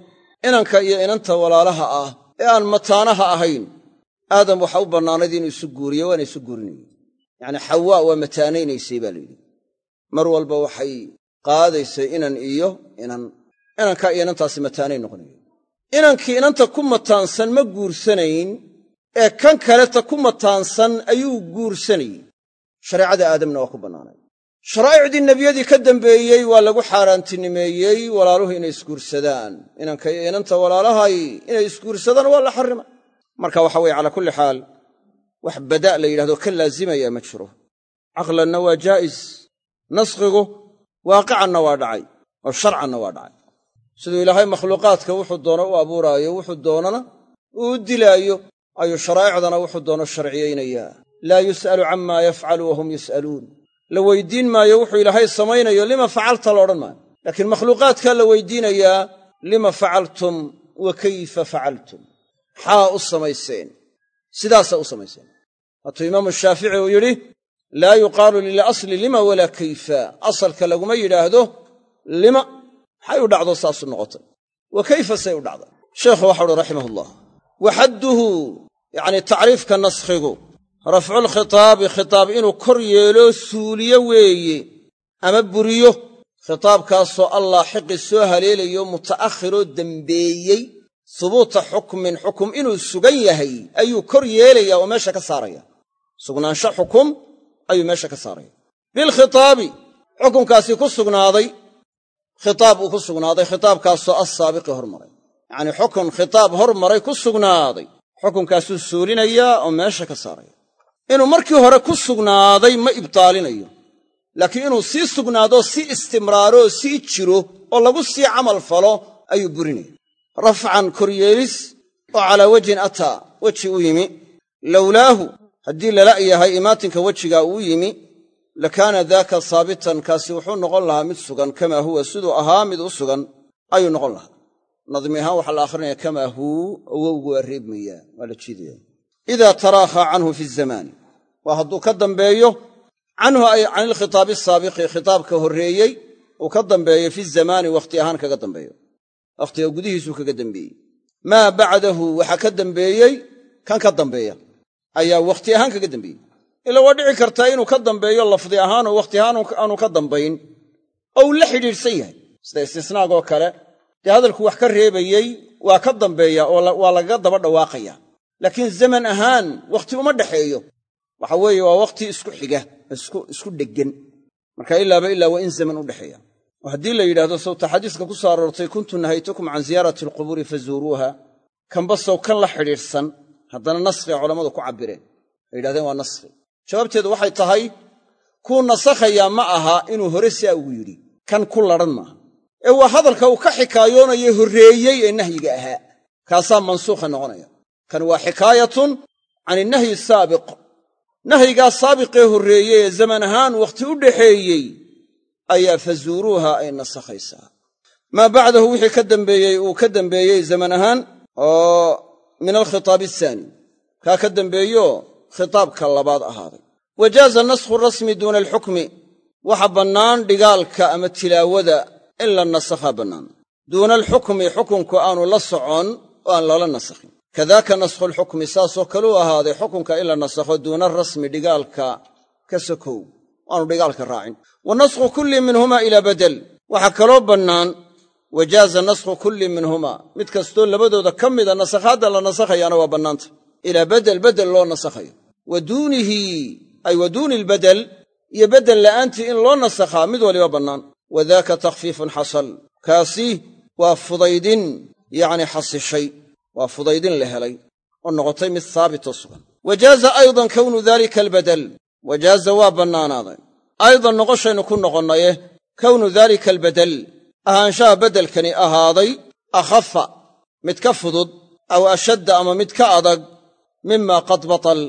inanka iyo inanta walaalaha ah ee aan mataanaha ahayn. Aadam waxa u bannaanayd inuu isu guuriyo waana isu guurinayey yacnii xawaa waa mataanaynaysay baa layidhi mar walba waxay qaadaysay inan iyo inan. Inanka iyo inantaasi mataanay noqonayeen inankii inanta ku mataansan ma guursanayn ee kan kaleta ku mataansan ayuu guursanayey. Shareecada aadamna waa ku bannaanay sharaa'icdii nebiyadii ka dambeeyey waa lagu xaaraantinimeeyey walaaluhu inay isguursadaan. Inanka iyo inanta walaalahay inay isguursadaan waa la xarrimay marka waxa weye calaa kulli xaal wax badaa' la yidhahdo ka laazimaya ma jiro. Caqlanna waa jaa'is naskhigu waaqicanna waa dhacay oo sharcanna waa dhacay. Siduu ilaahay makhluuqaadka wuxuu doono u abuuraayo wuxuu doonana uu dilaayo ayuu sharaa'icdana wuxuu doono sharciyaynayaa laa yus'alu camaa yafcalu wahum yus'aluun. La weydiin maayo wuxuu ilaahay samaynayo lima facalta la odhan maayo. Laakiin makhluuqaadkaa la weydiinayaa lima facaltum wa kayfa facaltum maxaa u samayseen. Sidaasaa u samayseen. Waatuu imaamu shaafici uu yidhi laa yuqaalu lilasli lima walaa kayfa. Asalka laguma yidhaahdo lima. Maxay u dhacdo saasu noqotay. Wa kayfa say u dhacday sheekhu waxa uhi raximahullah. Wa xadduhu yacni tacriifka naskhigu rafculkhitaabi khitaab inuu kor yeelo suuliyo weeye ama buriyo khitaabkaasoo allah xiqi soo haleelayo muta'akhiroo dembeeyey hubuuta xukmin xukum inuu sugan yahay ayuu kor yeelayaa oo meesha ka saaraya. Sugnaansho xukum ayuu meesha ka saaraya. Bilkhitaabi xukunkaasi ku sugnaaday khitaab uu ku sugnaaday khitaabkaasoo assaabiqi hormaray. Yacnii xukun khitaab hormaray ku sugnaaday xukunkaasuu suulinayaa oo meesha ka saaraya inuu markii hore ku sugnaaday ma ibtaalinayo. Laakiin inuu sii sugnaadoo sii istimraaroo sii jiro oo lagu sii camal falo ayuu burinaya rafcan koryeelis oo calaa wejhin ataa weji u yimi. Lowlaahu haddii lala yahay imaatinka wejigaa uu yimi. Lakaana daaka saabitan kaasi wuxuu noqon lahaa mid sugan kamaa huwa siduu ahaa mid u sugan ayuu noqon lahaa nadmi ahaan waxaa la akhrinaya kamaa huu awowgu waa reebmayaa waa la jiidaya idaa taraakhaa canhu fi zamaani. Waa hadduu ka dambeeyo canhu ay can ilkhitaabi asaabiqi khitaabka horreeyey uu ka dambeeyo fi zamaani wakhti ahaan kaga dambeeyo. Wakhtiga gudihiisuu kaga dambeeyey. Maa bacdahu waxaa ka dambeeyey kan ka dambeeya ayaa wakhti ahaan kaga dambeeyey. Ila waa dhici kartaa inuu ka dambeeyo lafdi ahaanoo wakhti ahaan aanu ka dambayn. Oo uu la xidhiidhsan yahay. Sida istisnaagoo kale dee hadalku wax ka reebayey waa ka dambeeya oo waa lagaga daba dhawaaqaya. Laakiin zaman ahaan wakhti uma dhexeeyo waxa weeye waa wakhti isku xiga isku dheggan marka ilaaba ilaa waa in zaman u dhexeeya oo haddii la yidhahdo sawta xadiiska ku soo aroortay kuntu nahaytukum can ziyaarati alqubuuri fazuuruuha. Kanba sow kan la xidhiidhsan haddana naskhiga culammadu ku cabbireen. Ay yidhahdeen waa naskhi jawaabteedu waxay tahay kuu nasakhayaa ma aha inuu hore siaa ugu yidhi. Kan ku ladhan maaha ee waa hadalka uu ka xikaayoonayo horreeyey ee nahyiga ahaa. Kaasaa mansuukha noqonaya. Kan waa xikaayatun can innahyi saabiq. Nahyigaa saabiqee horreeyey ee zaman ahaan wakhti u dhaxeeyey ayaa fazuuruuha ay nasakhaysaa maa bacdahu wixii ka dambeeyey uu ka dambeeyey zaman ahaan oo min alkhitaabi asaani kaa ka dambeeyo khitaabka labaad ahaaday. Wa jaaza naskhu rasmi duuna alxukmi. Waxa bannaan dhigaalka ama tilaawada in la nasakhaa bannaan duuna alxukmi xukunku aanu la socon oo aan lala nasakhin kadaaka naskhu lxukmi saasoo kaleu ahaaday xukunka in la nasakho duuna rasmi dhigaalka ka sokow. Aanu dhigaalka raacin. Wa naskhu kulli minhuma ilaa badel waxaa kaloo bannaan wa jaaza naskhu kulli minhuma mid kastoo labadooda ka mida nasakhaadda la nasakhayaana waa bannaanta. Ilaa bedel bedel loo nasakhayo wa duunihi ay wa duuni albedel iyo beddel la'aantii in loo nasakhaa mid waliba bannaan wa daaka takhfiifun xasal kaasi waa fudaydin yacni xasishay waa fudaydin la helay oo noqotay mid haabitoo sugan wa jaaza aydan kownu daalika albedel wa jaaza waa bannaanaaday aydan noqoshaynu ku noqonnaye kownu daalika albedel ahaanshaha beddelkani ahaaday akhafa mid ka fudud aw ashadda ama mid ka adag mima qad batal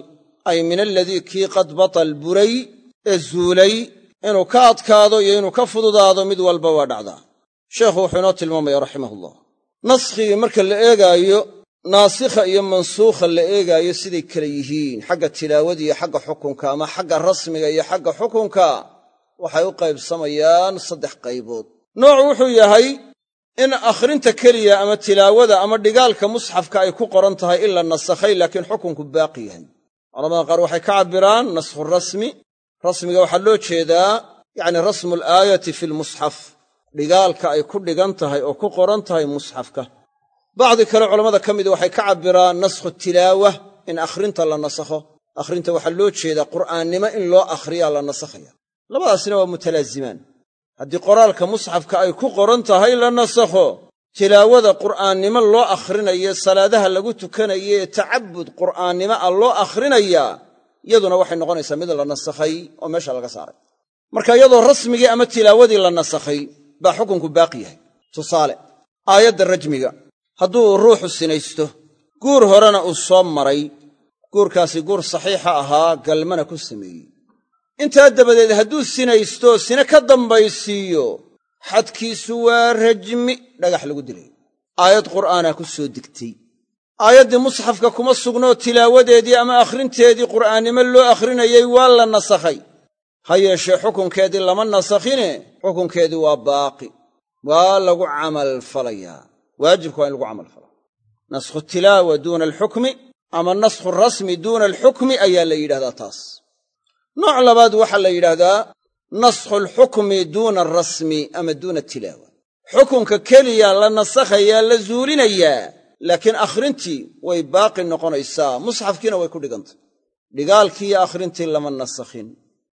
ay min aladii kii qad batal buray ee zuulay inuu ka adkaado iyo inuu ka fududaado mid walba waa dhacdaa sheekhu wuxuu inoo tilmaamaya raximahullah. Naskhigii marka la eegaayo naasikha iyo mansuukha la eegaayo siday kale yihiin. Xagga tilaawada iyo xagga xukunka ama xagga rasmiga iyo xagga xukunka waxay u qaybsamayaan saddex qaybood. Nooc wuxuu yahay in akhrinta keliya ama tilaawada ama dhigaalka musxafka ay ku qoran tahay in la nasakhay laakiin xukunku baaqi yahay. Culamada qaar waxay ka cabbiraan naskhu rasmi rasmiga waxaa loo jeedaa yacni rasmu alaayati fi lmusxaf dhigaalka ay ku dhigan tahay oo ku qoran tahay musxafka. Bacdi kale culammada ka midi waxay ka cabbiraan naskhu tilaawa in akhrinta la nasakho. Akhrinta waxaa loo jeedaa qur'aannimo in loo akhriyaa la nasakhaya. Labadaasina waa mutalaazimaan. Haddii qoraalka musxafka ay ku qoran tahay la nasakho tilaawada qur'aannimo loo akhrinayo salaadaha lagu tukanayo ee tacabud qur'aannimo ah loo akhrinayaa iyaduna waxay noqonaysaa mid la nasakhay oo meesha laga saaray. Marka iyadoo rasmigii ama tilaawadii la nasakhay baa xukunku baaqi yahay. Tusaale aayadda rajmiga hadduu ruuxu sinaysto guur horena uu soo maray guurkaasi guur saxiixa ahaa galmana ku sameeyey. Intaa dabadeed hadduu sinaysto sine ka dambaysiiyo xadkiisu waa rajmi dhagax lagu dilay. Aayad qur'aanaa ku soo degtay aayaddii musxafka kuma sugnoo tilaawadeedii ama akhrinteedii qur'aannimo loo akhrinayey waa la nasakhay. Ha yeeshee xukunkeedii lama nasakhine xukunkeedii waa baaqi. Waa lagu camalfalayaa waajibka waa in lagu camalfalaa naskhu tilaawa duuna alxukmi ama naskhu rasmi duuna alxukmi ayaa la yidhahdaa taas. Nooc labaad waxaa la yidhaahdaa naskhu alxukmi duuna alrasmi ama duuna tilaawa. Xukunka keliya la nasakhayaa la zuulinayaa laakiin akhrintii way baaqi noqonaysaa musxafkiina way ku dhigantay. Dhigaalkii akhrintii lama nasakhin.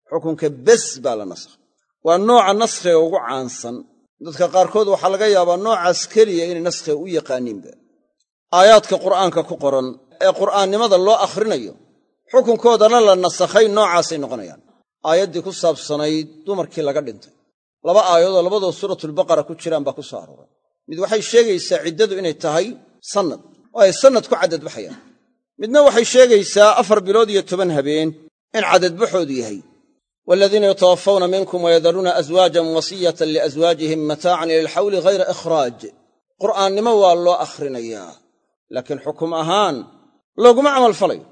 Xukunka bes baa la nasakhay waa nooca naskhiga ugu caansan. Dadka qaarkood waxaa laga yaabaa noocaas keliya inay naskhiga u yaqaaniinba. Aayaadka qur'aanka ku qoran ee qur'aannimada loo akhrinayo xukunkoodana la nasakhay noocaasay noqonayaan. Aayaddii ku saabsanayd dumarkii laga dhintay. Laba aayadood labadoo suuratulbaqara ku jiraan baa ku soo arooray. Mid waxay sheegaysaa ciddadu inay tahay sannad oo ay sannad ku caddadbaxayaan midna waxay sheegaysaa afar bilood iyo toban habeen in caddadbaxoodu yahay. Waladiina yatawaffawna minkum wayadaruuna aswaajan wasiyatan liaswaajihim mataacan ila alxawli ghayra ikhraaj qur'aannimo waa loo akhrinayaa. Laakiin xukum ahaan looguma camalfalayo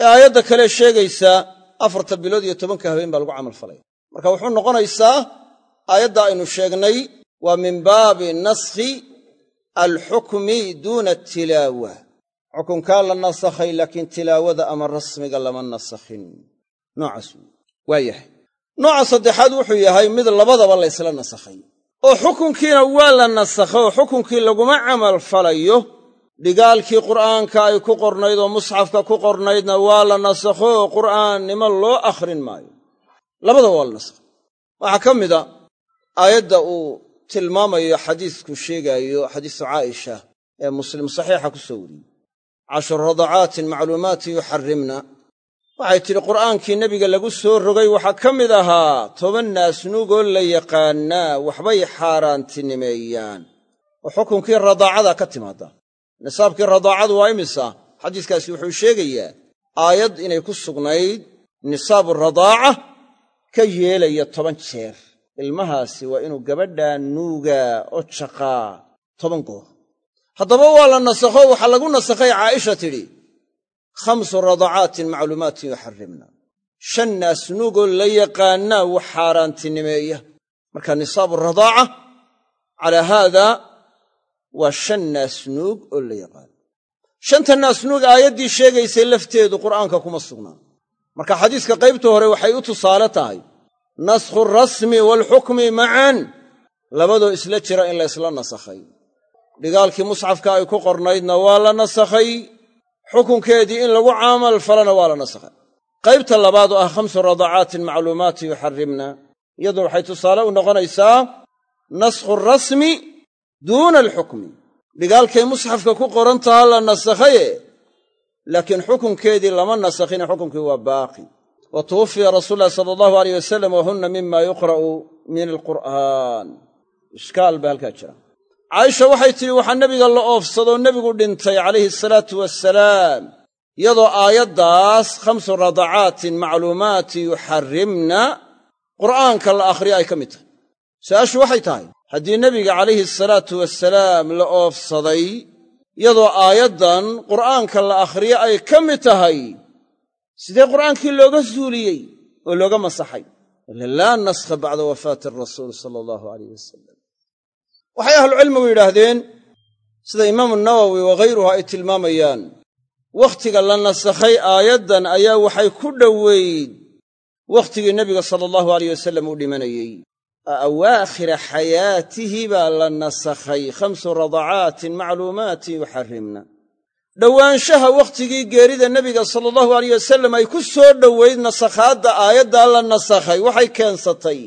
ee aayadda kale sheegaysaa afarta bilood iyo tobanka habeen baa lagu camalfalaya marka wuxuu noqonaysaa aayadda aynu sheegnay waa min baabi naskhi alxukmi duuna atilaawa xukunkaa la nasakhay laakiin tilaawada ama rasmiga lama nasakhin. Noocaas waa yahay. Nooca saddexaad wuxuu yahay mid labadaba la ysla nasakhay. Oo xukunkiina waa la nasakhay oo xukunkii laguma camalfalayo dhigaalkii qur'aanka ay ku qornayd oo musxafka ku qornaydna waa la nasakho oo qur'aannimo loo akhrin maayo. Labada waa la nasakhay. Waxaa ka mida aayadda uu tilmaamayo xadiisku sheegaayo xadiisu caaisha ee muslim saxiixa ku soo wariyey. Cashru radacaatin macluumaatin yuxarrimna. Waxay tidhi qur'aankii nebiga lagu soo rogay waxaa ka mid ahaa toban naasnuugoo la yaqaannaa waxbay xaaraantinimeeyaan. Oo xukunkii radaacada ka timaadda nisaabkii radaacadu waa imisa. Xadiiskaasi wuxuu sheegayaa aayad inay ku sugnayd nisaabu radaaca ka yeelaya toban jeer ilmahaasi waa inuu gabadhaa nuugaa oo jaqaa toban goor haddaba waa la nasakho waxaa lagu nasakhay caaisha tidhi khamsu radacaatin macluumaatin yuxarrimna. Shan naasnuugoo la yaqaannaa wax xaaraantinimeeya. Marka nisaabu radaaca calaa haada waa shan naasnuug oo la yaqaano. Shanta naasnuug aayaddii sheegaysay lafteedu qur'aanka kuma sugnaa marka xadiiska qaybta hore waxay u tusaale tahay naskhu rasmi waalxukmi macan labadoo isla jira in la ysla nasakhay. Dhigaalkii musxafka ay ku qornaydna waa la nasakhay. Xukunkeedii in lagu caamal falana waa la nasakhay. Qaybta labaad oo ah khamsu radacaatin macluumaatin yuxarrimna. Iyadu waxay tusaale u noqonaysaa naskhu rasmi duuna alxukmi. Dhigaalkay musxafka ku qoran taha la nasakhaye laakiin xukunkeedii lama nasakhine xukunkii waa baaqi wa tuwuffiya rasuulu ulahi sala allahu aleyh wasalam wahunna mima yuqra'u min alqur'aan ishkaal baa halkaa jira. Caaisha waxay tidhi waxaa nebiga la oofsadoo nebigu dhintay calayhi asalaatu wasalaam iyadoo aayaddaas khamsu radacaatin macluumaatin yuxarrimna qur'aanka la akhriya ay ka mid tahay. Su'aashu waxay tahay haddii nebiga calayhi asalaatu wasalaam la oofsaday iyadoo aayaddan qur'aanka la akhriyo ay ka mid tahay sidee qur'aankii looga suuliyey oo looga masaxay? Ila laa naskha bacda wafaati arasuul sala allahu aleyh wasalam waxay ahlucilmigu yidhaahdeen sida imaamu nawowi waghayruhu ay tilmaamayaan wakhtiga la nasakhay aayaddan ayaa waxay ku dhoweyd. Wakhtigii nebiga sala allahu aleyh wasalam uu dhimanayey. Awaakhira xayaatihi baa la nasakhay khamsu radacaatin macluumaatin yuxarrimna dhowaanshaha wakhtigii geerida nebiga sala allahu aleyh wasalam ay ku soo dhoweyd nasakhaadda aayaddaa la nasakhay waxay keensatay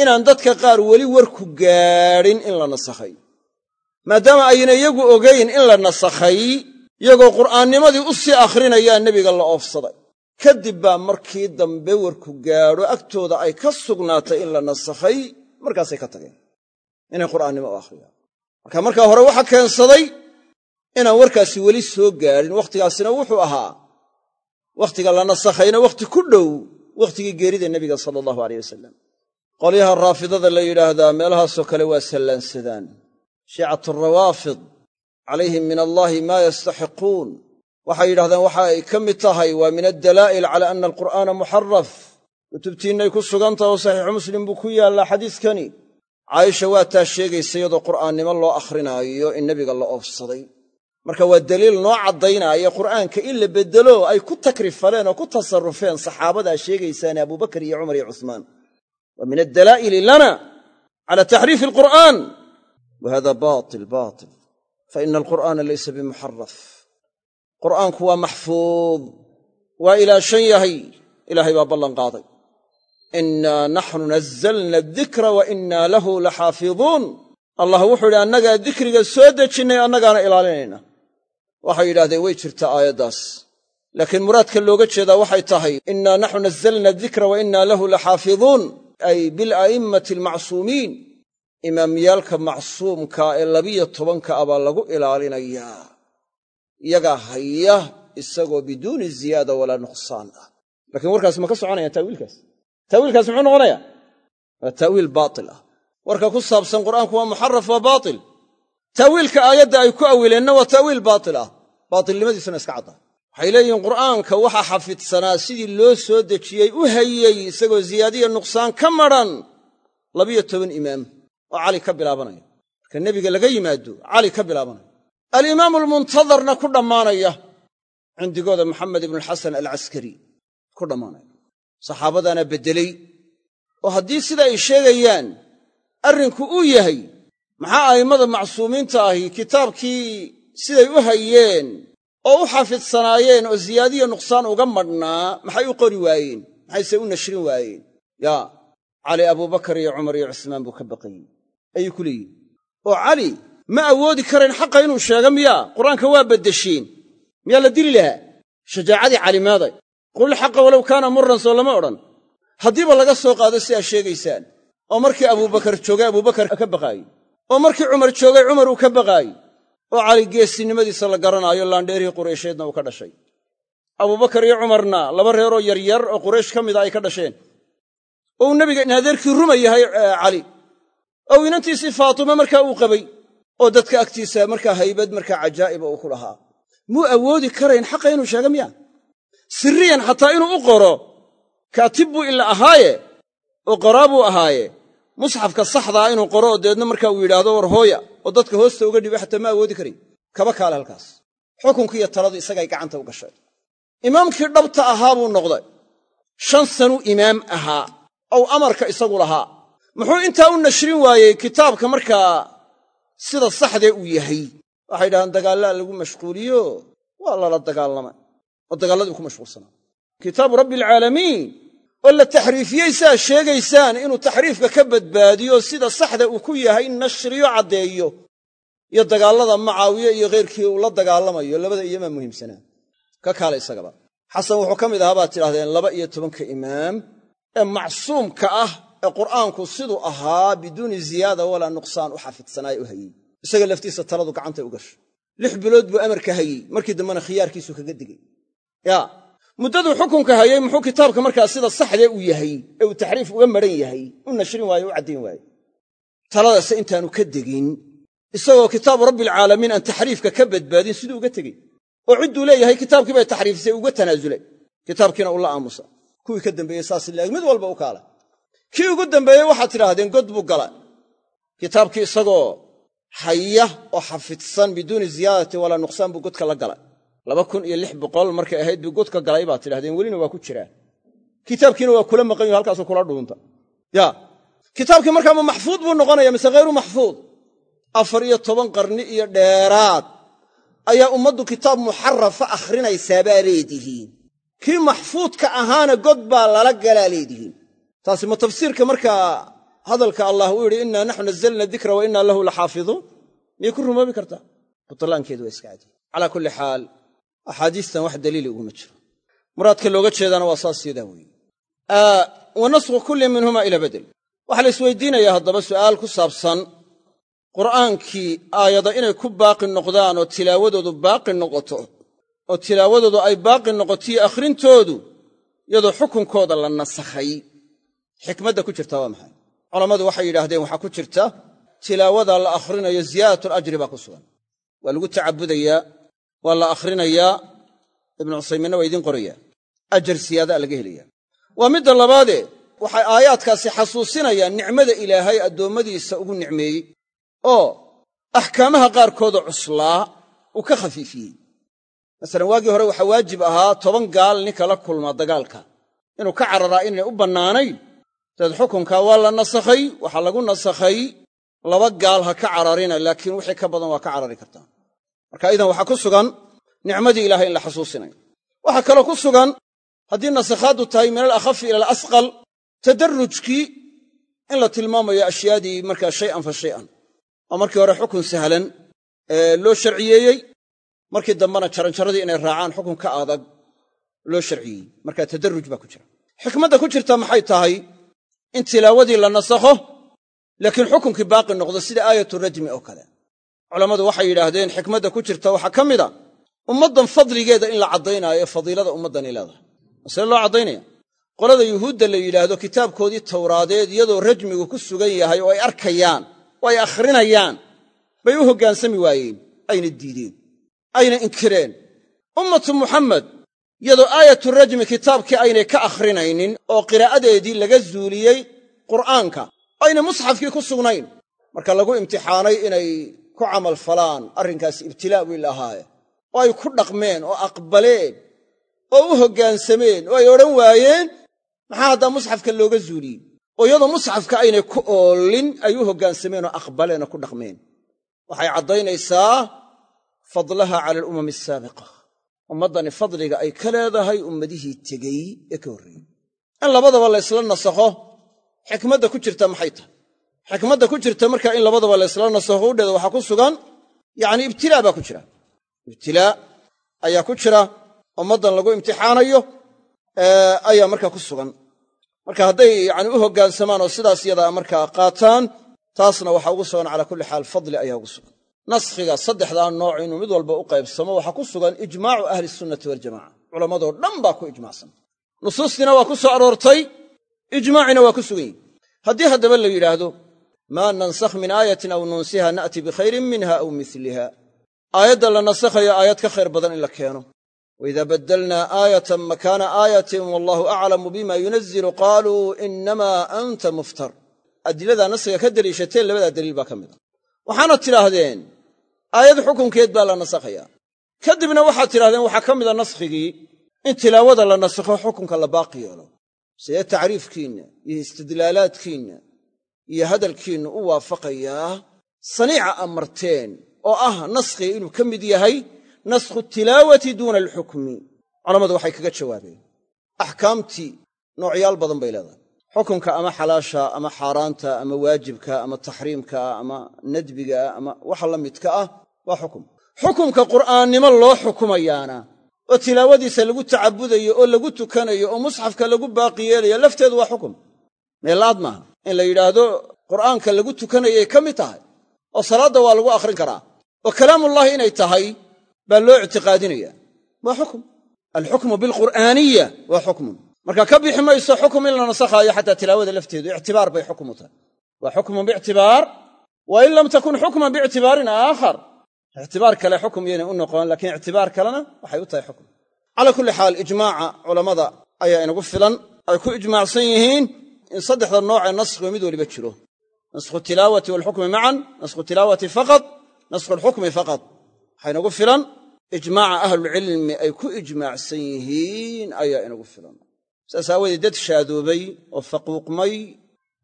inaan dadka qaar weli warku gaadhin in la nasakhay. Maadaama ayna iyagu ogayn in la nasakhay iyagoo qur'aannimadii u sii akhrinayaa nebiga la oofsaday. Kadib baa markii dambe warku gaadho agtooda ay ka sugnaatay in la nasakhay markaasay ka tageen. Inay qur'aannimo u akhriyaan. Marka markaa hore waxa keensaday inaan warkaasi weli soo gaadhin wakhtigaasina wuxuu ahaa wakhtiga la nasakhayna wakhti ku dhow wakhtigii geerida nebiga sala allahu aleyh wasalam qolyaha raafidada la yidhaahdaa meelahaasoo kale waa sallaansadaan. Shiicatu rawaafid calayhim min allaahi maa yastaxiquun. Waxay yidhahdeen waxa ay ka mid tahay waa min addalaa'il cala anna alqur'aana muxaraf kutubtiinnay ku sugantaha oo saxiixu muslim buu ku yaallaa xadiiskani. Caaisha waa taa sheegaysa iyadoo qur'aannimo loo akhrinaayo in nebiga la oofsaday marka waa daliil noo caddaynaya qur'aanka in la beddelo ay ku takrifaleen oo ku tasarrufeen saxaabadaa sheegaysaane abubakar iyo cumar iyo cuhmaan waa min addalaa'ili lana cala taxriifi alqur'aan. Wa hada batil batil fa ina alqur'aana laysa bimuxaraf qur'aanku waa maxfuud. Waa ilaashan yahay. Ilaahay baa ballanqaaday innaa naxnu nazzalna adikra wa innaa lahu laxaafiduun. Allah wuxuu idhi annagaa dikriga soo dejinnay annagaana ilaalinayna waxay yidhahdeen way jirtaa aayaddaas. Laakiin muraadka looga jeedaa waxay tahay innaa naxnu nazzalna adikra wa innaa lahu laxaafiduun. Ay bila'immati almacsuumiin. Imaamyaalka macsuumkaa ee labiyo tobanka ah baa lagu ilaalinayaa. Iyagaa haya isagoo biduuni ziyaada walaa nuqsaan ah. Lakiin warkaas ma ka soconayaan taawiilkaas? Taawiilkaas muxuu noqonayaa? Waa taawiil baatil ah. Warka ku saabsan qur'aanku waa muxaraf waa baatil. Taawiilka aayadda ay ku awileenna waa taawiil baatil ah baatilnimadiisuna iska cadda. Waxay leeyihiin qur'aanka waxaa xafidsanaa sidii loo soo dejiyey u hayey isagoo ziyaadiya nuqsaan ka madran labiyo toban imaam oo cali ka bilaabanaya marka nebiga laga yimaado cali ka bilaabanaya alimaamu almuntadarna ku dhammaanaya. Cindigooda maxamed ibnualxasan alcaskari ku dhammaanaya. Saxaabadaana beddeley oo haddii sida ay sheegayaan arrinku uu yahay maxaa a'immada macsuumiinta ahi kitaabkii siday u hayeen oo u xafidsanaayeen oo ziyaadiya nuqsaan uga madhnaa maxay u qori waayeen? Maxayse u nashrin waayeen? Yaa cali abubakar iyo cumar iyo cusmaan buu ka baqayey ayuu ku leeyihiin oo cali ma awoodi karayn xaqa inuu sheego miyaa qur'aanka waa beddesheen miyaa la dili lahaa? Shajaacadii calimaaday xaqa walow kaana murran soo lama odhan. Haddiiba laga soo qaado si aad sheegaysaan. Oo markii abubakar joogay abubakar ka baqaayey oo markii cumar joogay cumar uu ka baqaayey oo cali geesinimadiisa la garanaayo laandheerihii quraysheedna uu ka dhashay. Abubakar iyo cumarna laba reeroo yaryar oo quraysh ka mida ay ka dhasheen. Oo uu nebiga in ruma yahay cali. Oo inantiisii faatime markaa uu qabay oo dadka agtiisa markaa haybad markaa cajaa'iba uu ku lahaa. Muu awoodi karayn xaqa inuu sheega miya? Siriyan xataa inuu u qoro kaatib buu ila ahaaye oo qoraa buu ahaaye. Musxafka saxdaa inuu qoro oo deedna markaa uu yidhaahdo war hooya oo dadka hoosta uga dhiba xataa ma awoodi karayn kaba kaale halkaas. Xukunkii iyo taladu isagay gacanta u gashay imaamkii dhabta ahaa buu noqday. Shan sanuu imaam ahaa ow amarka isagu lahaa. Muxuu intaa u nashrin waayey kitaabka markaa sida saxdee uu yahay. Waxay yidhahdaan dagaallaa lagu mashquuliyo? Waa lala dagaalamay. Oo dagaalladii ku mashquulsanaa kitaabu rabbialcaalamiin oo la taxriifiyey saa sheegaysaan inuu taxriifka ka badbaadiyo sida saxda uu ku yahay nashriyo caddeeyo iyo dagaallada macaawiye iyo khayrkii uu la dagaalamayo labada iyomaa muhiimsanaa. Ka kaale isagaba. Xasan wuxuu ka mid ahaa baad tidhahdeen laba iyo tobanka imaam ee macsuumka ah ee qur'aanku siduu ahaa biduuni ziyaada walaa nuqsaan u xafidsanaaye u hayey isaga laftiisa taladu gacantay u gasho lix bilood buu amarka hayey markii dambena khiyaarkiisu kaga digay muddaduu xukunka hayey muxuu kitaabka markaa sida saxdee uu yahay ee uu taxriif uga maran yahay u nashrin waaye u caddayn waaye taladase intaanu ka degin isagoo kitaabu rabbialcaalamiin aan taxriifka ka badbaadin siduu uga tegey. Oo cidduu leeyahay kitaabkii bay taxriifisay uga tanaasule kitaabkiina ula aamusa. Kuwii ka dambeeyey saas laeg mid walba u kaala. Kii ugu dambeeyey waxaad tidhaahdeen god buu gala kitaabkii isagoo haya oo xafidsan biduuni ziyaadati walaa nuqsaan buu godka la galay laba kun iyo lix boqol markay ahayd buu godka galay baad tidhahdeen welina waa ku jiraa kitaabkiina waa kula maqan yaho halkaasuu kula dhuunta. Ya kitaabkii markaa ma maxfuud buu noqonaya mise hayru maxfuud? Afar iyo toban qarni iyo dheeraad ayaa ummaddu kitaab muxarafa akhrinaysaa baa leedihiin. Kii maxfuudka ahaana god baa lala galaa leedihiin. Taasi ma tafsiirka markaa hadalka allah uu yidhi innaa naxnu nazalna dikra wa innaa lahu laxaafiduun. Miyay ku rumoobi kartaa? Butlaankeedu waa iska cadiy calaa kulli xaal axaadiistan wax daliili uguma jiro. Muraadka looga jeedaana waa saas sidaa weeye wa nasku kulli minhuma ila bedel waxaa la isweydiinayaa haddaba su'aal ku saabsan qur'aankii aayada inay ku baaqi noqdaan oo tilaawadoodu baaqi noqoto oo tilaawadoodu ay baaqi noqotiyo akhrintoodu iyadoo xukunkooda la nasakhay. Xikmadda ku jirta waa maxay? Culammadu waxay yidhaahdeen waxaa ku jirta tilaawada la akhrinayo ziyaadat alajri baa ku sugan. Waa lagu tacabudayaa waa la akhrinayaa ibnu cusaymiinna waa idiin qorayaa ajar siyaadaa laga helaya waa midda labaadee waxay aayaadkaasi xasuusinayaan nicmada ilaahay addoommadiisa ugu nicmeeyey oo axkaamaha qaarkoodoo cuslaa uu ka khafiifiyey. Masalan waagii hore waxaa waajib ahaa toban gaal ninka la kulma dagaalka. Inuu ka cararaa inaynay u bannaanayn dabeed xukunkaa waa la nasakhay waxaa lagu nasakhay laba gaal ha ka cararina laakiin wixii ka badan waa ka carari kartaa marka idan waxaa ku sugan nicmadii ilahay in la xasuusinayo. Waxaa kaloo ku sugan haddii nasakhaaddu tahay min alakhafi ila alasqal tadarrujkii in la tilmaamayo ashyaadii markaa shay'an fa shay'an. Oo markii hore xukun sahlan loo sharciyeeyey markii dambena jaranjaradii inay raacaan xukun ka adag loo sharciyey. Markaa tadarruj baa ku jira. Xikmadda ku jirta maxay tahay? In tilaawadii la nasakho laakiin xukunkii baaqi noqdo sida aayatu rajmi oo kale culammadu waxay yidhaahdeen xikmadda ku jirta waxaa ka mid a ummaddan fadligeeda in la caddaynaayo ee fadiilada ummaddani leedahay. Masle loo caddaynaya? Qolada yuhuudda la yidhaahdo kitaabkoodii tawraadeed iyadoo rajmigu ku sugan yahay oo ay arkayaan oo ay akhrinayaan bay u hoggaansami waayeen ayna diideen ayna inkireen. Ummatu muxammed iyadoo aayatu rajmi kitaabkii aynay ka akhrinaynin oo qiraa'adeedii laga zuuliyey qur'aanka ayna musxafkii ku sugnayn. Marka lagu imtixaanay inay ku camal falaan arrinkaasi ibtilaa buu ilahaaye oo ay ku dhaqmeen oo aqbaleen oo u hoggaansameen oo ay odhan waayeen maxaa haddaa musxafka looga zuuliyey oo iyadoo musxafka aynay ku oolin ay u hoggaansameen oo aqbaleen oo ku dhaqmeen. Waxay caddaynaysaa fadlaha cala alumami asaabiqa ummaddani fadliga ay ka leedahay ummadihii tegey ee ka horreeyey. In labadaba la ysla nasakho xikmadda ku jirta maxay tahay xikmadda ku jirta markaa in labadaba la ysla nasakho udheeda waxaa ku sugan yacni ibtilaa baa ku jira. Ibtilaa ayaa ku jira ummaddan lagu imtixaanayo ayaa markaa ku sugan. Marka hadday yani u hoggaansamaan oo sidaas yadaa markaa qaataan taasna waxaa ugu sugan calaa kulli xaal fadli ayaa ugu sugan. Naskhiga saddexdaa nooc inuu mid walba u qaybsamo waxaa ku sugan ijmaacu ahli sunnati waljamaca culammadoo dhan baa ku ijmaacsan nusuustiina waa ku soo aroortay ijmaacina waa ku sugan yihi haddii haddaba la yidhaahdo maa nansakh min aayatin aw nunsiha na'ti bikhayrin minha aw miliha aayadda la nasakhayo aayad ka khayr badan in la keeno. Waida baddalnaa aayatan makaana aayatin wallahu aclamu bima yunazilu qaaluu inamaa anta muftar. Adiladaa naskiga ka deliishateen labadaa daliil baa ka mid a waxaanad tidhaahdeen aayad xukunkeed baa la nasakhayaa kadibna waxaad tidhahdeen waxaa ka mida naskhigii in tilaawada la nasakho xukunka la baaqi yeelo. Sidee tacriifkiinna iyo istidlaalaadkiinna iyo hadalkiinna u waafaqayaa saniica amarteen oo ah naskhiga inuu ka mid yahay naskhu tilaawati duuna alxukmi. Culammadu waxay kaga jawaabeen axkaamtii noocyaal badan bay leedahay. Xukunka ama xalaasha ama xaaraanta ama waajibka ama taxriimka ama nadbiga ama waxa la midka ah waa xukum. Xukumka qur'aannimo loo xukumayaana oo tilaawadiisa lagu tacabudayo oo lagu tukanayo oo musxafka lagu baaqi yeelayo lafteedu waa xukum. Meelaad maaha in la yidhaahdo qur'aanka lagu tukanayay ka mid tahay oo salaadda waa lagu akhrin karaa oo kalaamullaahi inay tahay baa loo ictiqaadinaya. Waa xukum alxukmu bilqur'aaniya waa xukmun. Marka ka bixi mayso xukum in la nasakhaayo xataa tilaawada lafteedu ictibaar bay xukum u tahay. Waa xukmun biictibaar wa in lam takun xukman biictibaarin aakhar. Ictibaar kale xukum yaynay u noqon laakiin ictibaar kalena waxay u tahay xukum calaa kulli xaal ijmaaca culammada ayaa inagu filan ay ku ijmaacsan yihiin in saddexda noocee naskhigu mid weliba jiro. Naskhu tilaawati walxukmi macan naskhu tilaawati faqad naskhu alxukmi faqad waxaa inagu filan ijmaaca ahlulcilmi ay ku ijmaacsan yihiin ayaa inagu filan. Saas aawadeed dad shaadoobay oo faquuqmay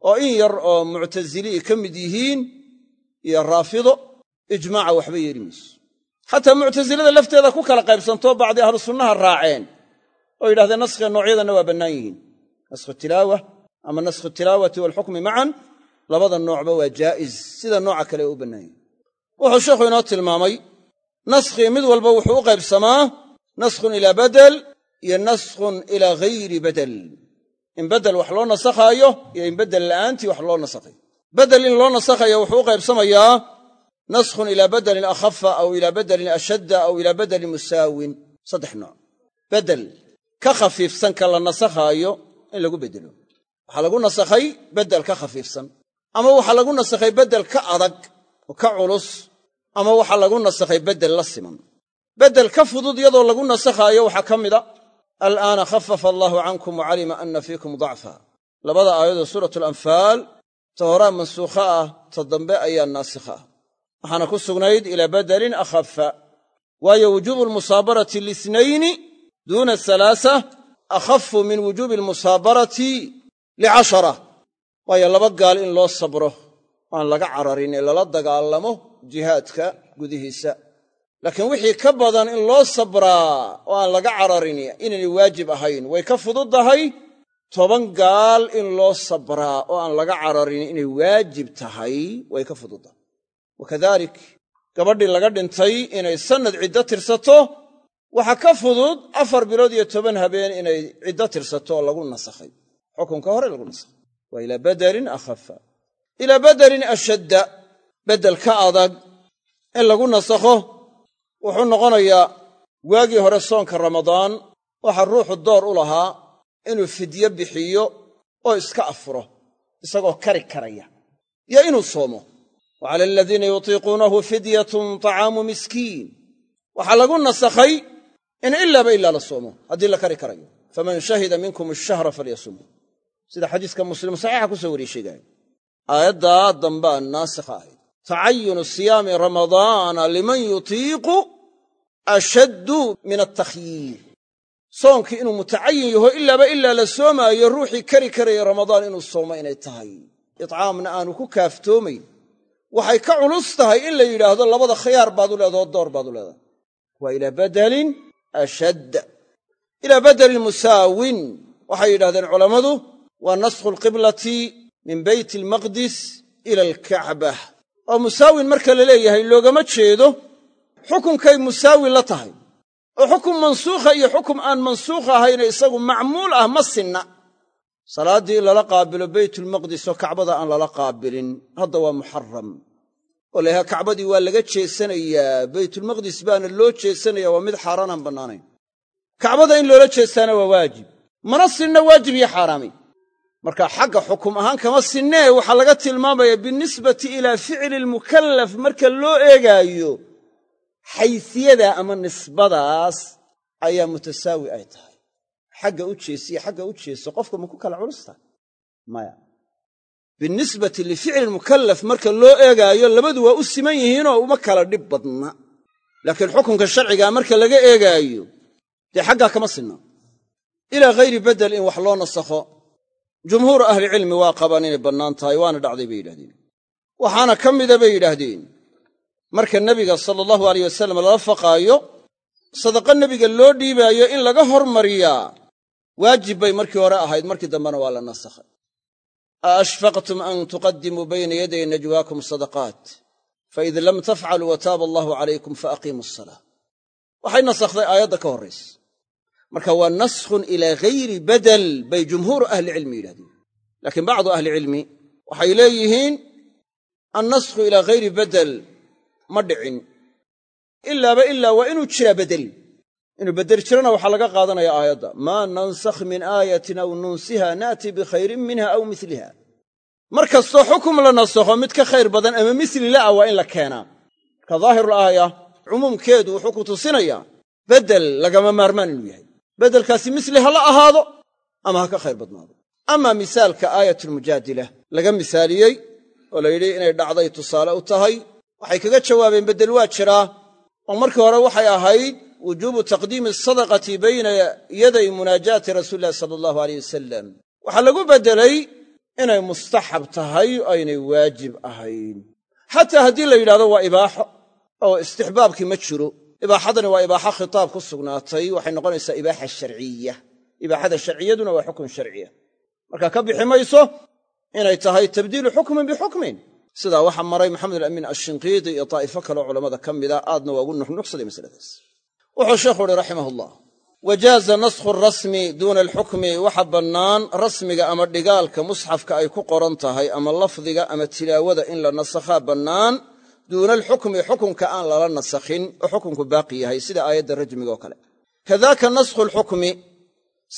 oo in yar oo muctasilii ka mid yihiin iyo raafido ijmaaca waxba yeeli mayso. Xataa muctasilada lafteeda ku kala qaybsantoo bacdi ahlu sunnaha raaceen oo yidhahdeen naskhiga noocyadanna waa bannaan yihiin ama naskhu tilaawati walxukmi macan labada noocba waa jaa'iz sida nooca kale u bannaan yihiin wuxuu sheikhu inoo tilmaamay naskhii mid walba wuxuu u qaybsamaa naskhun ilaa badel iyo naskhun ilaa ghayri badel in bedel wax loo nasakhaayo iyo in bedel la'aantii wax loo nasakhayo bedel in loo nasakhayo wuxuu u qaybsamayaa naskhun ilaa badelin akhafa aw ilaa badelin ashadda aw ilaa badelin musaawin. Saddex nooc. Bedel ka khafiifsan ka la nasakhaayo in lagu beddelo waxaa lagu nasakhay beddel ka khafiifsan ama waxaa lagu nasakhay beddel ka adag oo ka culus ama waxaa lagu nasakhay beddel la siman. Beddel ka fudud iyadoo lagu nasakhaayo waxaa ka mida alaana khafafa allaahu cankum wa calima anna fiikum dacfa. Labada aayadoo suuratu alanfaal ta horaa mansuukha ah ta dambe ayaa naasikha ah. Waxaana ku sugnayd ilaa badelin akhafa waayo wujuubu almusaabarati liitnayni duuna alaasa akhafu min wujuubi almusaabarati licashara waayo laba gaal in loo sabro aan laga cararin ee lala dagaalamo jihaadka gudihiisa laakiin wixii ka badan in loo sabraa oo aan laga cararin inaynay waajib ahayn way ka fududdahay toban gaal in loo sabraa oo aan laga cararin inay waajib tahay way ka fududdahay wakadalik gabadhii laga dhintay inay sannad ciddo tirsato waxaa ka fudud afar bilood iyo toban habeen inay ciddo tirsato oo lagu nasakhay xukunka hore lagu nasakhay waa ilaa badelin akhafa ilaa badelin ashadda. Beddel ka adag. In lagu nasakho wuxuu noqonayaa waagii hore soonka ramadaan waxaa ruuxu door u lahaa inuu fidye bixiyo oo iska afuro isagoo kari karaya iyo inuu soomo. Wa cala aladiina yutiiquunahu fidyatun طacaamu miskiin. Waxaa lagu nasakhay in ilaaba ilaa la soomo haddii la kari karayo. Faman shahida minkum ashahra falyasumhu sida xadiiska muslim saxiixa ku soo wariye sheegaayo aayaddaa dambaa naasikha ahayd tacayunu siyaami ramadaana liman yutiiqu ashaddu min altakhyiir soonkii inuu mutacayin yaho ilaaba ilaa la soomaayo ruuxii kari karaya ramadaan inuu soomo inay tahay. Itcaamna aanu ku kaaftoomayn. Waxay ka culus tahay in la yidhaahdo labada khiyaar baad u leedaho door baad u leedahay. Waa ilaa badelin ashadd ilaa badelin musaawin. Waxay yidhahdeen culammadu waa naskhu alqiblati min beyt almaqdis ila alkacbah oo musaawin marka la leeyahay loogama jeedo xukunkay musaawin la tahay. Oo xukum mansuukha iyo xukum aan mansuukh ahayne isagu macmuul ah ma sinna. Salaaddii in lala qaabilo beytulmaqdis oo kacbada aan lala qaabilin hadda waa muxaram oo layahaa kacbadii waa laga jeesanayaa beytulmaqdis baana loo jeesanaya waa mid xaaraan aan bannaanayn. Kacbada in loola jeestaana waa waajib. Mana sinna waajib iyo xaaraami marka xagga xukum ahaan kama sinnee waxaa laga tilmaamaya binisbati ilaa ficli lmukallaf marka loo eegaayo xaysiyada ama nisbadaas ayaa mutasaawi ay tahay. Xagga u jeesiyo xagga u jeeso qofka ma ku kala culusta maya. Binisbati lificli mukallaf marka loo eegaayo labadu waa u siman yihiinoo uma kala dhib badna. Laakiin xukunka sharcigaa marka laga eegaayo dee xaggaa kama sinna. Ilaa hayri bedel in wax loo nasakho jumhuuru ahlicilmi waa qabaan inay bannaan tahay waana dhacday bay yidhahdeen waxaana ka mida bay yidhaahdeen. Marka nebiga sala allahu aleyh wasalam lala faqaayo sadaqa nebiga loo dhiibaayo in laga hormariyaa waajib bay markii hore ahayd markii dambena waa la nasakhay. A ashfaqtum an tuqadimuu bayna yaday najwaakum sadaqaat faid lam tafcaluu wataaba allahu calaykum faaqiimuu asalaa waxay nasakhday aayadda ka horraysa marka waa naskhun ilaa hayri badel bay jumhuuru ahlicilmi yidhahdeen. Laakiin bacdu ahlicilmi waxay leeyihiin annasku ilaa hayri badel ma dhicin. Ilaaba ilaa waa inuu jiraa bedel inuu bedel jirana waxaa laga qaadanaya aayadda maa nansakh min aayatin aw nunsiha naati bikhayrin minha aw miliha mar kastoo xukum la nasakho mid ka khayr badan ama misli la ah waa in la keenaa marka daahirul aaya cumuumkeedu wuxuu ku tusinayaa bedel lagama maarmaan inuu yahay beddelkaasi misli ha la ahaado ama ha ka khayr badnaado. Amaa misaalka aayatulmujaadila laga misaaliyey oo la yidhi inay dhacday tusaale u tahay waxay kaga jawaabeen beddel waa jiraa oo markii hore waxay ahayd wujuubu taqdiimi asadaqati bayna yaday munaajaati rasuulillahi sala allahu aleyh wasalam waxaa lagu beddelay inay mustaxab tahay oo aynay waajib ahayn. Xataa haddii la yidhahdo waa ibaaxo oo istixbaabkii ma jiro ibaaxadani waa ibaaxo khitaab ku sugnaatay waxay noqonaysaa ibaaxa sharciya. Ibaaxada sharciyaduna waa xukun sharciya. Marka ka bixi mayso inay tahay tabdiilu xukmin bixukmin. Sidaa waxaa maray maxamed alamiin ashinqiidi iyo daa'ifo kaleo culammada ka mida aadna waa ugu nuxnuxsaday masaladaas wuxuu sheekhu uhi raximah allah wajaaza naskhu rasmi duuna alxukmi. Waxa bannaan rasmiga ama dhigaalka musxafka ay ku qoran tahay ama lafdiga ama tilaawada in la nasakhaa bannaan duuna alxukmi xukunka aan lala nasakhin oo xukunku baaqi yahay sida aayadda rajmiga oo kale. Kadaaka naskhu alxukmi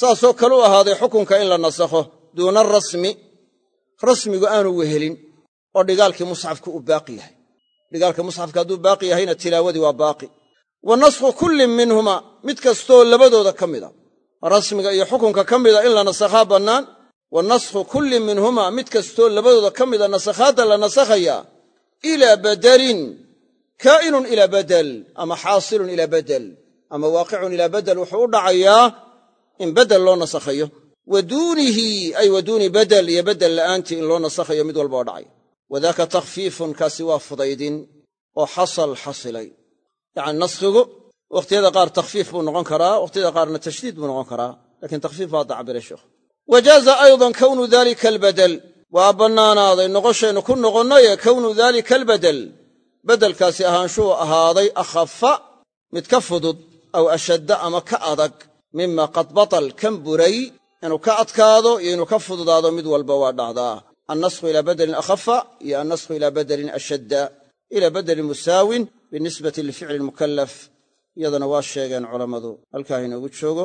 saasoo kale u ahaaday xukunka in la nasakho duuna arasmi rasmigu aanu wehelin oo dhigaalkii musxafka uu baaqi yahay. Dhigaalka musxafka hadduu baaqi yahayna tilaawadii waa baaqi. Wa naskhu kullin minhuma mid kastoo labadooda ka mida. Rasmiga iyo xukunka ka mida in la nasakhaa bannaan wa naskhu kullin minhuma mid kastoo labadooda ka mida nasakhaadda la nasakhayaa ilaa badelin kaa'inun ilaa badel ama xaasilun ilaa badel ama waaqicun ilaa badel wuxuu u dhacayaa in bedel loo nasakhayo. Wa duunihi ay wa duuni badel iyo bedel la'aantii in loo nasakhayo mid walba oo dhacay. Wadaaka takhfiifun kaasi waa fudaydin oo xasal xasilay. Yacani naskhigu wakhtiyada qaar takhfiif buu noqon karaa wakhtiyada qaarna tashdiid buu noqon karaa lakiin takhfiif baa hadda cabiray sheekhu wa jaaza aydan kownu dalika waa bannaanaaday noqoshaynu ku noqonnaye kownu dalika albadel beddelkaasi ahaanshuu ahaaday akhafa mid ka fudud aw ashadda ama ka adag. Mima qad batal kan buray inuu ka adkaado iyo inuu ka fududaado mid walba waa dhacdaa. Annasku ilaa badelin akhafa iyo annasku ilaa badelin ashadda. Ilaa badelin musaawin binisbati lificli lmukallaf. Iyadana waa sheegeen culammadu. Halkaa inoogu joogo